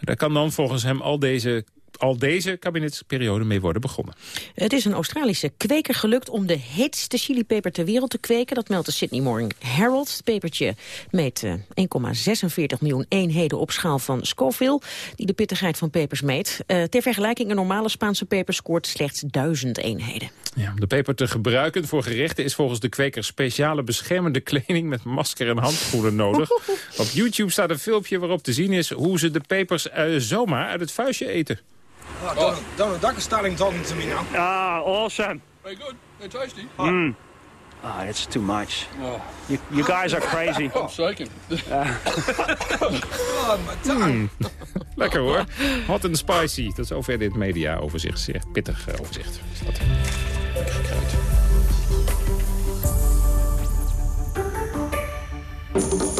Daar kan dan volgens hem al deze al deze kabinetsperiode mee worden begonnen.
Het is een Australische kweker gelukt om de heetste chilipeper ter wereld te kweken. Dat meldt de Sydney Morning Herald. Het pepertje meet 1,46 eh, miljoen eenheden op schaal van Scoville... die de pittigheid van pepers meet. Uh, ter vergelijking, een normale Spaanse peper scoort slechts duizend eenheden.
Ja, om de peper te gebruiken voor gerechten is volgens de kweker... speciale beschermende kleding met masker en handschoenen nodig. op YouTube staat een filmpje waarop te zien is... hoe ze de pepers uh, zomaar uit het vuistje eten.
Oh, Donald, Donald Duck is starting talking to me now.
Ah, awesome.
Very good. Very tasty.
Mm. Ah, oh, it's too much. Oh. You, you, guys are crazy.
I'm shaking. Uh.
mm. Lekker hoor. Hot and spicy. Tot zover dit media-overzicht. Zeer pittig uh, overzicht. Is dat.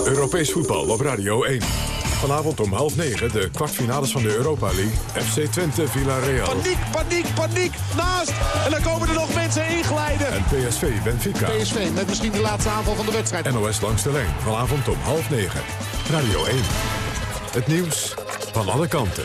Europees voetbal op Radio 1. Vanavond om half negen de kwartfinales van de Europa League. FC Twente Villarreal.
Paniek, paniek, paniek. Naast. En dan komen er nog mensen inglijden.
En PSV Benfica.
PSV met misschien de laatste aanval van de wedstrijd.
NOS langs de lijn. Vanavond om half negen. Radio 1. Het nieuws van alle kanten.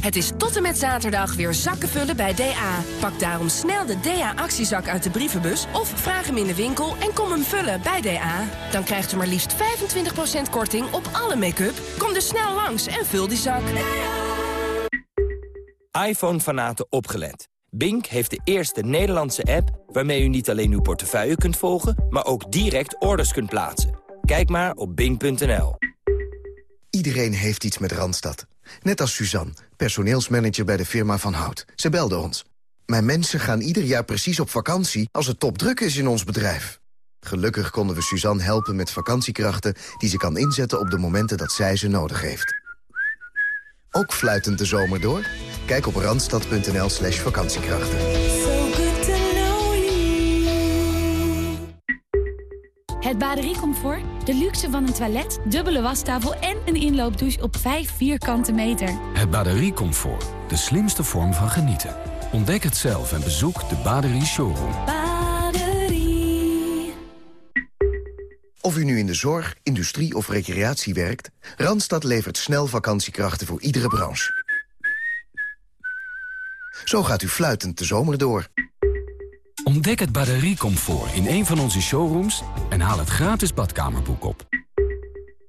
Het is tot en met zaterdag weer zakken vullen bij DA. Pak daarom snel de DA-actiezak uit de brievenbus... of vraag hem in de winkel en kom hem vullen bij DA. Dan krijgt u maar liefst 25% korting op alle make-up. Kom dus snel langs en vul die zak.
iPhone-fanaten opgelet. Bink heeft de eerste Nederlandse app... waarmee u niet alleen uw portefeuille kunt volgen... maar ook direct orders kunt plaatsen. Kijk maar op bink.nl.
Iedereen heeft iets met Randstad. Net als Suzanne, personeelsmanager bij de firma Van Hout. Ze belde ons. Mijn mensen gaan ieder jaar precies op vakantie als het topdruk is in ons bedrijf. Gelukkig konden we Suzanne helpen met vakantiekrachten... die ze kan inzetten op de momenten dat zij ze nodig heeft. Ook fluitend de zomer door? Kijk op randstad.nl slash vakantiekrachten.
Het batteriecomfort, de luxe van een toilet, dubbele wastafel en een inloopdouche op 5 vierkante meter.
Het batteriecomfort, de slimste vorm van genieten. Ontdek het zelf en bezoek de Baderie Showroom.
Baderie.
Of u nu in de zorg, industrie of recreatie werkt... Randstad levert snel vakantiekrachten voor iedere branche. Zo gaat u fluitend de zomer door.
Ontdek het batteriecomfort in een van onze showrooms... en haal het gratis badkamerboek op.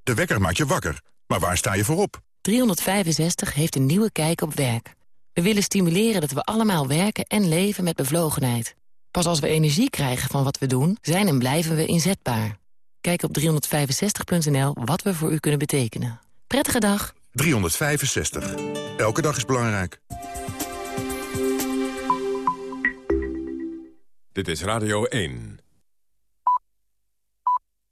De wekker maakt je wakker. Maar waar sta je voor op?
365 heeft een nieuwe kijk op werk. We willen stimuleren dat we allemaal werken en leven met bevlogenheid. Pas als we energie krijgen van wat we doen, zijn en blijven we inzetbaar. Kijk op 365.nl wat we voor u kunnen betekenen. Prettige dag.
365. Elke dag is belangrijk.
Dit is Radio 1.